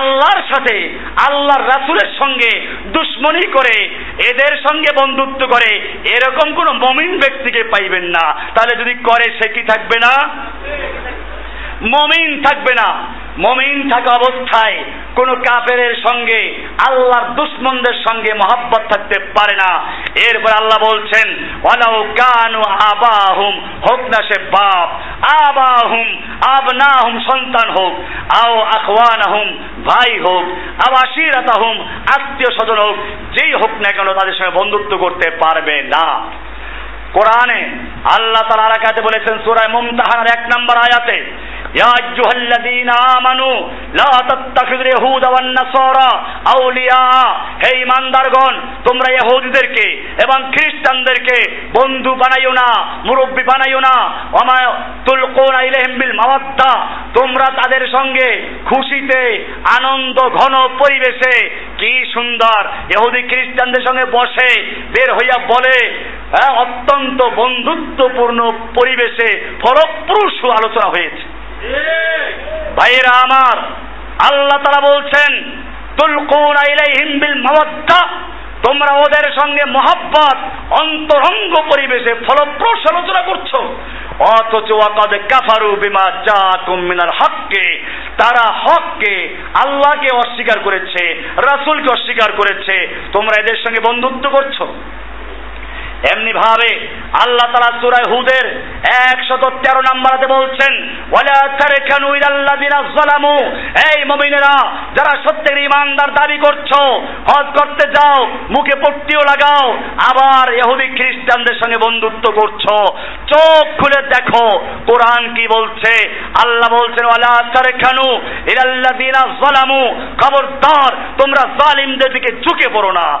A: আল্লাহর সাথে, আল্লাহর রাসূলের সঙ্গে দুশ্মনী করে, এদের সঙ্গে বন্ধুত্ব করে, এরকম কোন মমিন ব্যক্তিকে পাইবেন না। তাহলে যদি করে, সে কি থাকবে না? মমিন থাকবে না। মমিন থাকা অবস্থায় কোন কাফেরের সঙ্গে, আল্লাহর দুশ্মনদের সঙ্গে মহাব্বত থাকতে পারে না। এরপর আল্লাহ বলছেন, ওয়ালাউ কানু আবাহুম, হোক না সে বাপ। আবাহুম, আবনাহুম, সন্তান হোক। আও আখওয়ানাহুম, ভাই হোক। আও আশিরাতাহুম আত্মীয় স্বজন হোক। যেই হোক না কেন তাদের সঙ্গে বন্ধুত্ব করতে পারবে না। কোরআনে আল্লাহ তালা আরাকাতে বলেছেন সুরায় মুমতাহানার এক নম্বর আয়াতে يا أيها الذين آمنوا لا تتخذوا اليهود والنصارى أولياء হে ইমানদারগণ তোমরা ইহুদিদেরকে এবং খ্রিস্টানদেরকে বন্ধু বানাইও না মুরব্বী বানাইও না ওমা তুলকুনা ইলাইহিম বিল মাওয়াদ্দা তোমরা তাদের সঙ্গে খুশিতে আনন্দ ঘন পরিবেশে কি সুন্দর ইহুদি খ্রিস্টানদের সঙ্গে বসে বের হইয়া বলে হ্যাঁ, অত্যন্ত বন্ধুত্বপূর্ণ পরিবেশে ফলপ্রসূ আলোচনা হয়েছে ভাইয়েরা আমার, আল্লাহ তারা বলছেন, তুলকুন ইলাইহিম বিল মাওয়াদ্দা তোমরা ওদের সঙ্গে মহাব্বত, অন্তরঙ্গ পরিবেশে ফলপ্রসূ আলোচনা করছ। অথচ ওয়াকাদ কাফারু বিমা জাকুম মিনাল হককে, তারা হককে আল্লাহকে অস্বীকার করেছে, রাসূলকে অস্বীকার করেছে। তোমরা এদের সঙ্গে বন্ধুত্ব করছ। এমনি ভাবে আল্লাহ তালা সুরায় হুদের একশত তেরো নাম্বারতে বলছেন এই মুমিনেরা, যারা সত্যের ইমানদার দাবি করছ, হজ করতে যাও, মুখে পট্টিও লাগাও, আবার ইহুদি খ্রিস্টানদের সঙ্গে বন্ধুত্ব করছ, চোখ খুলে দেখো, কোরআন কি বলছে? আল্লাহ বলছেন, ওয়ালা তারকানু ইলাল্লাযিনা যালামু। খবরদার, তোমরা জালিমদের দিকে ঝুঁকে পড়ো না।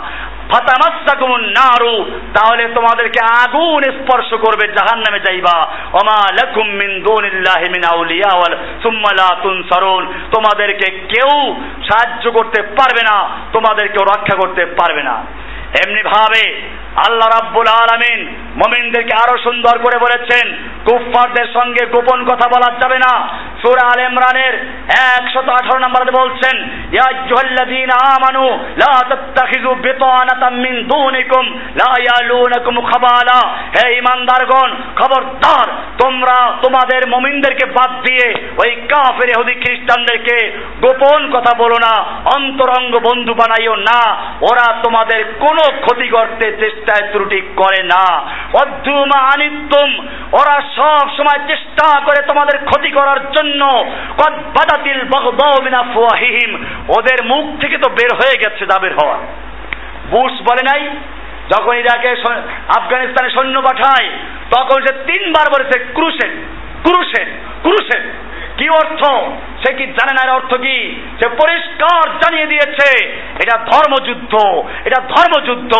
A: নারু, তাহলে তোমাদেরকে আগুন স্পর্শ করবে, জাহান্নামে যাইবা। ওমা লাকুম মিন দুনিল্লাহি মিন আউলিয়া ওয়াল সুম্মা লা তুনসারুন। তোমাদেরকে কেউ সাহায্য করতে পারবে না তোমাদেরকে রক্ষা করতে পারবে না। এমনি ভাবে আল্লাহ রাব্বুল আলামিন মুমিনদেরকে আরও সুন্দর করে বলেছেন কুফফারদের সঙ্গে গোপন কথা বলা যাবে না। সূরা আল ইমরানের 118 নম্বরে বলছেন, ইয়া আইয়ুহাল্লাযীনা আমানু, লা তাত্তাখিযু বিতানাতাম মিন দুনিকুম, লা ইয়ালুনাকুম খাবালা। হে ঈমানদারগণ, খবরদার, তোমরা তোমাদের মুমিনদেরকে বাদ দিয়ে ওই কাফের ইহুদি খ্রিস্টানদেরকে গোপন কথা বলো না, অন্তরঙ্গ বন্ধু বানাইও না। ওরা তোমাদের কোনো ক্ষতি করতে চেষ্টায় ত্রুটি করে না। অদ্যুমা আনিত্যম ওরা সব সময় চেষ্টা করে তোমাদের ক্ষতি করার জন্য। কদ বাদাতিল বাগদাউ মিন আফওয়াহিহিম। ওদের মুখ থেকে তো বের হয়ে গেছে দাবের হওয়া। বুশ বলে নাই, যখন ইরাকে আফগানিস্তানে সৈন্য পাঠায়, তখন সে তিনবার বলেছে, ক্রুশেন ক্রুশেন ক্রুশেন। কি অর্থ? সে কি জানে না এর অর্থ কি? সে পরিষ্কার জানিয়ে দিয়েছে, এটা ধর্মযুদ্ধ এটা ধর্মযুদ্ধ।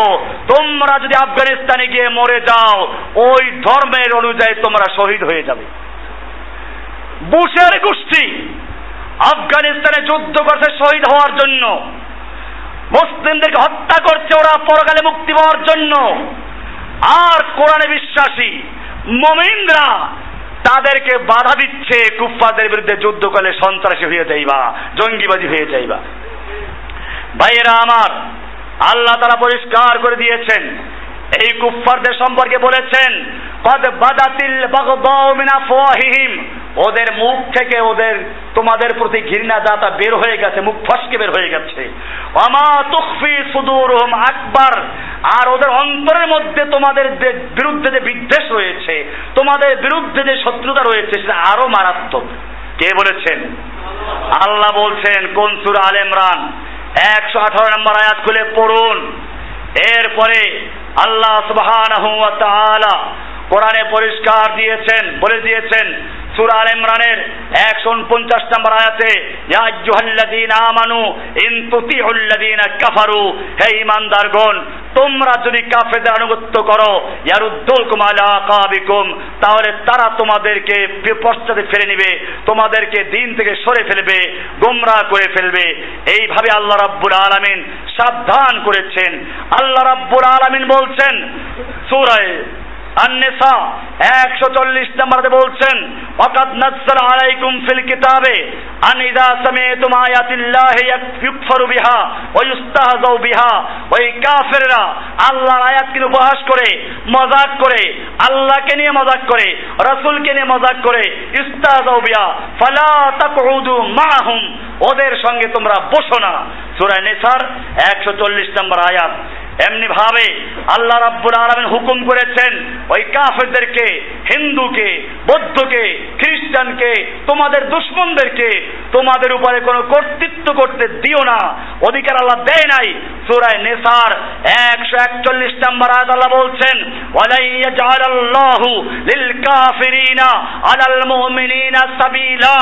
A: তোমরা যদি আফগানিস্তানে গিয়ে মরে যাও, ওই ধর্মের অনুযায়ী তোমরা শহীদ হয়ে যাবে। বুশের গোষ্ঠী আফগানিস্তানে যুদ্ধ করছে শহীদ হওয়ার জন্য। মুসলিমদেরকে হত্যা করছে ওরা পরকালে মুক্তি পাওয়ার জন্য। আর কোরআনে বিশ্বাসী মমিনরা তাদেরকে বাধা দিচ্ছে কুফফাদের বিরুদ্ধে যুদ্ধ করলে সন্ত্রাসী হয়ে যাইবা, জঙ্গিবাদী হয়ে যাইবা। ভাইয়েরা আমার, আল্লাহ তারা পরিষ্কার করে দিয়েছেন। এই কুফফারদের সম্পর্কে বলেছেন বাদাতিল বাগদাউ মিন আফওয়াহিহিম। ওদের মুখ থেকে ওদের তোমাদের প্রতি ঘৃণা দাতা বের হয়ে গেছে, মুখ ফসকে বের হয়ে গেছে। আমা তুখফি সুদুরহুম আকবার। আর ওদের অন্তরের মধ্যে তোমাদের বিরুদ্ধে যে বিদ্বেষ রয়েছে, তোমাদের বিরুদ্ধে যে শত্রুতা রয়েছে, সেটা আরও মারাত্মক। কে বলেছেন? আল্লাহ বলছেন, কোন সূরা আল ইমরান? একশো আঠারো নম্বর আয়াত খুলে পড়ুন। এরপরে আল্লাহ তাআলা কোরআনে পরিষ্কার দিয়েছেন, বলে দিয়েছেন সূরা আল ইমরানের 149 নম্বর আয়াতে, ইয়া আইয়ুহাল্লাযীনা আমানু ইন তুতিউল্লাযীনা কাফারু হে ঈমানদারগণ, তোমরা যদি কাফেরদের আনুগত্য করো, ইয়ারুদ্দুলকুম আলা আকাবিকুম, তাহলে তারা তোমাদেরকে পশ্চাতে ফেলে নিবে, তোমাদেরকে দিন থেকে সরে ফেলবে গোমরাহ করে ফেলবে। এইভাবে আল্লাহ রাব্বুল আলামিন সাবধান করেছেন। আল্লাহ রাব্বুল আলামিন বলছেন, সূরায়ে আন্নেসা, একশো চল্লিশ নম্বরে বলছেন, ওয়াকাদ নাজ্জাল আলাইকুম ফিল কিতাবে, আন ইযা সামি'তুম আয়াতিল্লাহি ইউকফারু বিহা ওয়া ইউস্তাহজাউ বিহা। ওই কাফেররা আল্লাহর আয়াতকে উপহাস করে, মজাক করে, আল্লাহকে নিয়ে মজাক করে, রাসূলকে নিয়ে মজাক করে ইস্তাহজাউ বিহা, ফালা তাকউদু মাআহুম ওদের সঙ্গে তোমরা বসো না। সূরা নিসার 140 নম্বর আয়াত। এমনি ভাবে আল্লাহ রাব্বুল আলামিন হুকুম করেছেন, ওই কাফেরদেরকে, হিন্দুকে, বৌদ্ধকে, খ্রিস্টানকে, তোমাদের দুশ্মনদেরকে তোমাদের উপরে কোনো কর্তৃত্ব করতে দিও না। অধিকার আল্লাহ দেয় নাই। সূরায় নেসার একশো একচল্লিশ নম্বর আয়াত আল্লাহ বলছেন, ওয়ালাই জাআলাল্লাহু লিল কাফিরিনা আলাল মুমিনিনা সাবিলা।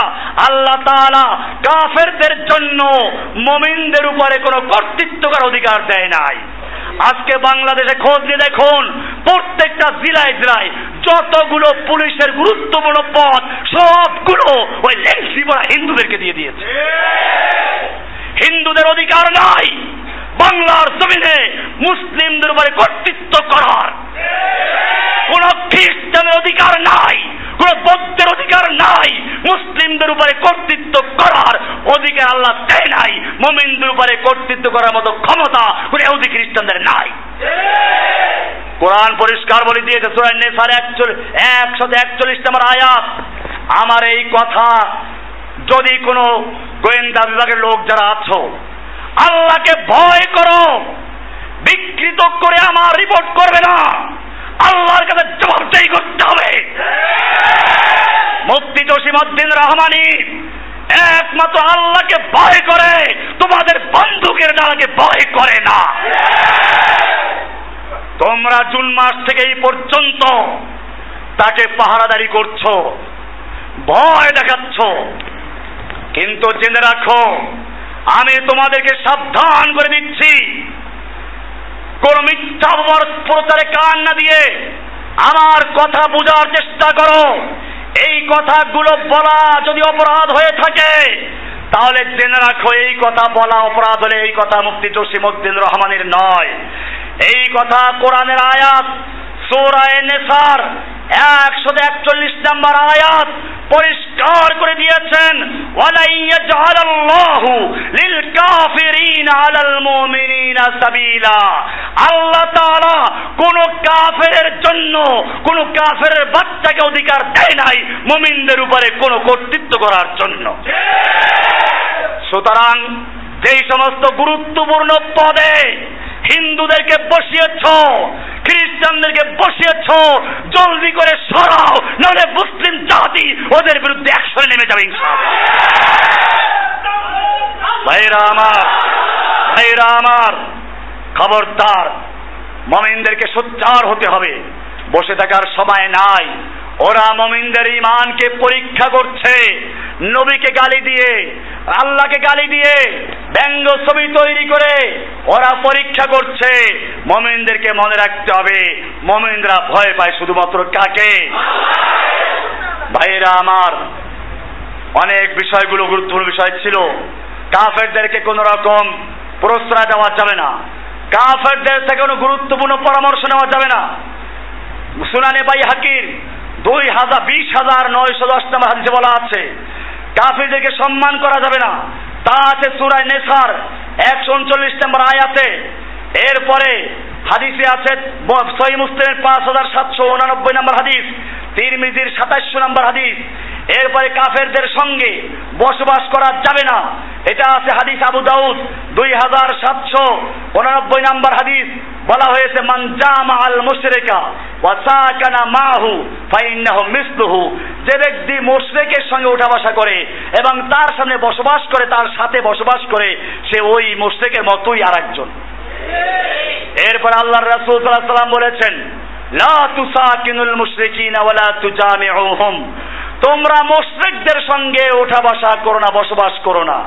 A: আল্লাহ তাআলা কাফেরদের জন্য মুমিনদের উপরে কোনো কর্তৃত্ব করার অধিকার দেয় নাই। আজকে বাংলাদেশে খোঁজ নিয়ে দেখুন, প্রত্যেকটা জেলায় জেলায় যতগুলো পুলিশের গুরুত্বপূর্ণ পদ, সবগুলো ওই লেন্সি পড়া হিন্দুদেরকে দিয়ে দিয়েছে। হিন্দুদের অধিকার নাই। বাংলার জমিনে মুসলিমদের উপরে কর্তৃত্ব করার। কোন খ্রিস্টানের অধিকার নাই। কোন বৌদ্ধের অধিকার নাই। মুসলিমদের উপরে কর্তৃত্ব করার অধিকার আল্লাহ দেয় নাই। মোমিনদের উপরে কর্তৃত্ব করার মতো ক্ষমতা কোন এহুদি খ্রিস্টানদের নাই। কোরআন পরিষ্কার বলে দিয়েছে সুরায় নেসার একশো একচল্লিশ নম্বর আয়াত। আমার এই কথা, যদি কোনো গোয়েন্দা বিভাগের লোক যারা আছো, আল্লাহকে ভয় করো। বিকৃত করে আমার রিপোর্ট করবে না। আল্লাহর কাছে জবাবদাহি করতে হবে মুফতি জসিমউদ্দিন রহমানি, একমাত্র আল্লাহকে ভয় করে, তোমাদের বন্দুকের ডালাকে ভয় করে না। তোমরা জুন মাস থেকে এই পর্যন্ত তাকে পাহারাদারি করছ, ভয় দেখাচ্ছ। কিন্তু জেনে রাখো, আমি তোমাদেরকে সাবধান করে দিচ্ছি। কোন মিথ্যা প্রচারে কান না দিয়ে আমার কথা বোঝার চেষ্টা করো। এই কথাগুলো বলা যদি অপরাধ হয়ে থাকে, তাহলে জেনে রাখো, এই কথা বলা অপরাধ হলে এই কথা মুফতি জসিমুদ্দিন রহমানের নয়। এই কথা কোরআনের আয়াত সৌরায় নেসার একশো একচল্লিশ নম্বর আয়াত পরিষ্কার করে দিয়েছেন আল্লাহ তাআলা কোন কাফেরের জন্য, কোন কাফেরের বাচ্চাকে অধিকার দেয় নাই মুমিনদের উপরে কোন কর্তৃত্ব করার জন্য। সুতরাং যেই সমস্ত গুরুত্বপূর্ণ পদে হিন্দুদেরকে বসিয়েছ, খ্রিস্টানদেরকে বসিয়েছ, জলদি করে সরাও, নাহলে মুসলিম জাতি ওদের বিরুদ্ধে একশনে নেমে যাবে ভাইরা আমার ভাইরা আমার, খবরদার, মমিনদেরকে সোচ্চার হতে হবে। বসে থাকার সময় নাই। ওরা মমিনদের ইমানকে পরীক্ষা করছে। নবীকে গালি দিয়ে, আল্লাহকে গালি দিয়ে ব্যঙ্গ ছবি তৈরি করে ওরা পরীক্ষা করছে। মমিনদেরকে মনে রাখতে হবে, মমিনরা ভয় পায় শুধুমাত্র কাকে? ভাইরা আমার, অনেক বিষয়গুলো গুরুত্বপূর্ণ বিষয় ছিল। কাফেরদেরকে কোন রকম প্রশ্রয় দেওয়া যাবে না। কাফেরদের থেকে কোনো গুরুত্বপূর্ণ পরামর্শ নেওয়া যাবে না। সুনানে বাই হাকির দুই হাজার, বিশ হাজার, নয়শো দশ নম্বর হাদিসে বলা আছে। কাফিরদেরকে সম্মান করা যাবে না। তা আছে সুরায় নেসার, একশো উনচল্লিশ নম্বর আয়াতে। এরপরে হাদিসে আছে সহি মুসলিমের পাঁচ হাজার সাতশো উনানব্বই নম্বর হাদিস, তিরমিজির সাতাশশো নম্বর হাদিস। এরপরে কাফেরদের সঙ্গে বসবাস করা যাবে না। এটা আছে হাদিস আবু দাউদ, দুই হাজার সাতশো উনানব্বই নম্বর হাদিস। বলা হয়েছে, মান জামা আল মুশরিকা ওয়া সাকানা মাহু ফাইন্নাহু মিসলুহু। যে ব্যক্তি মুশরিকের সঙ্গে উঠা বসা করে এবং তার সামনে বসবাস করে, তার সাথে বসবাস করে, সে ওই মুশরিকের মতোই আরেকজন। এরপর আল্লাহর রাসূল সাল্লাল্লাহু আলাইহি সাল্লাম বলেছেন, লা তুসাকিনুল মুশরিকিনা ওয়ালা তুজামিউহুম। তোমরা মুশরিকদের সঙ্গে উঠা বসা করো না, বসবাস করো না।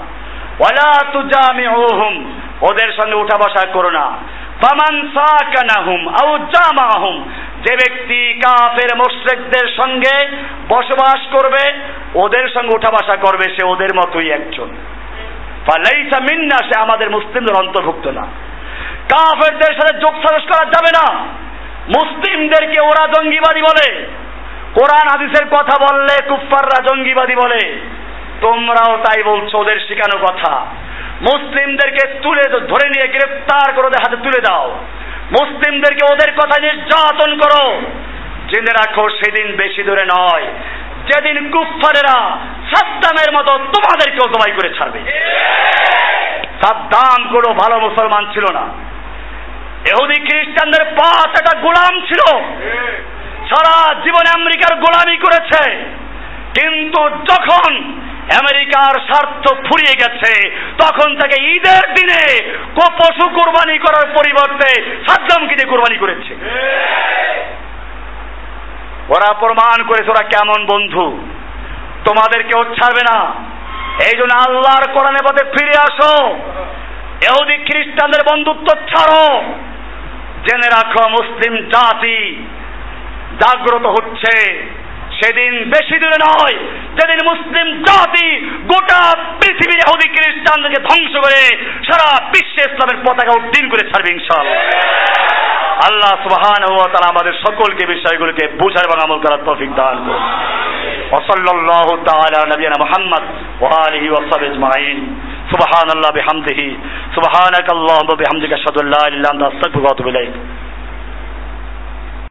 A: ওয়ালা তুজামিউহুম, ওদের সঙ্গে উঠা বসা করো না। ফামান সাকানাহুম আও জামাহুম যে ব্যক্তি কাফের মুশরিকদের সঙ্গে বসবাস করবে, ওদের সঙ্গে উঠা বসা করবে, সে ওদের মতোই একজন। ফালাইসা মিন্না, সে আমাদের মুসলিমদের অন্তর্ভুক্ত না। কাফেরদের সাথে যোগ সাজস করা যাবে না। মুসলিমদেরকে ওরা জঙ্গিবাদী বলে। কোরআন হাদিসের কথা বললে কুফফাররা জঙ্গিবাদী বলে। তোমরাও তাই বলছো, ওদের শেখানো কথা। মুসলিমদেরকে তুলে ধরে নিয়ে গ্রেফতার করে ওদের হাতে তুলে দাও। মুসলিমদেরকে ওদের কথা নির্যাতন করো। জেনে রাখো, সেদিন বেশি দূরে নয়। যেদিন কুফফারেরা সাদ্দামের মতো তোমাদেরকেও জবাই করে ছাড়বে। সাদ্দাম কোনো ভালো মুসলমান ছিল না। এহুদি খ্রিস্টানদের পাশ একটা গোলাম ছিল। সারা জীবনে আমেরিকার গোলামি করেছে। কিন্তু যখন আমেরিকার স্বার্থ ফুরিয়ে গেছে। তখন তাকে ঈদের দিনে পশু কোরবানি করার পরিবর্তে সাদ্দামকে দিয়ে কোরবানি করেছে। ওরা প্রমাণ করেছে ওরা কেমন বন্ধু। তোমাদের কেউ ছাড়বে না। এই জন্য আল্লাহর কোরআনে পথে ফিরে আসো। এহুদি খ্রিস্টানদের বন্ধুত্ব ছাড়ো। জেনে রাখো, মুসলিম জাতি জাগ্রত হচ্ছে। সেদিন বেশি দূরে নয় যেদিন মুসলিম জাতি গোটা পৃথিবী ইহুদি খ্রিস্টানদেরকে ধ্বংস করে সারা বিশ্বে ইসলামের পতাকা উড্ডীন করে ছাড়বে ইনশাআল্লাহ আল্লাহ সুবহানাহু ওয়া তাআলা আমাদের সকলকে বিষয়গুলোকে বুঝার এবং আমল করার তৌফিক দান করুন وصلى الله تعالى على نبينا محمد وآله وصحبه أجمعين سبحان الله بحمده سبحانك اللهم وبحمدك أشهد أن لا إله إلا أنت أستغفرك وأتوب إليك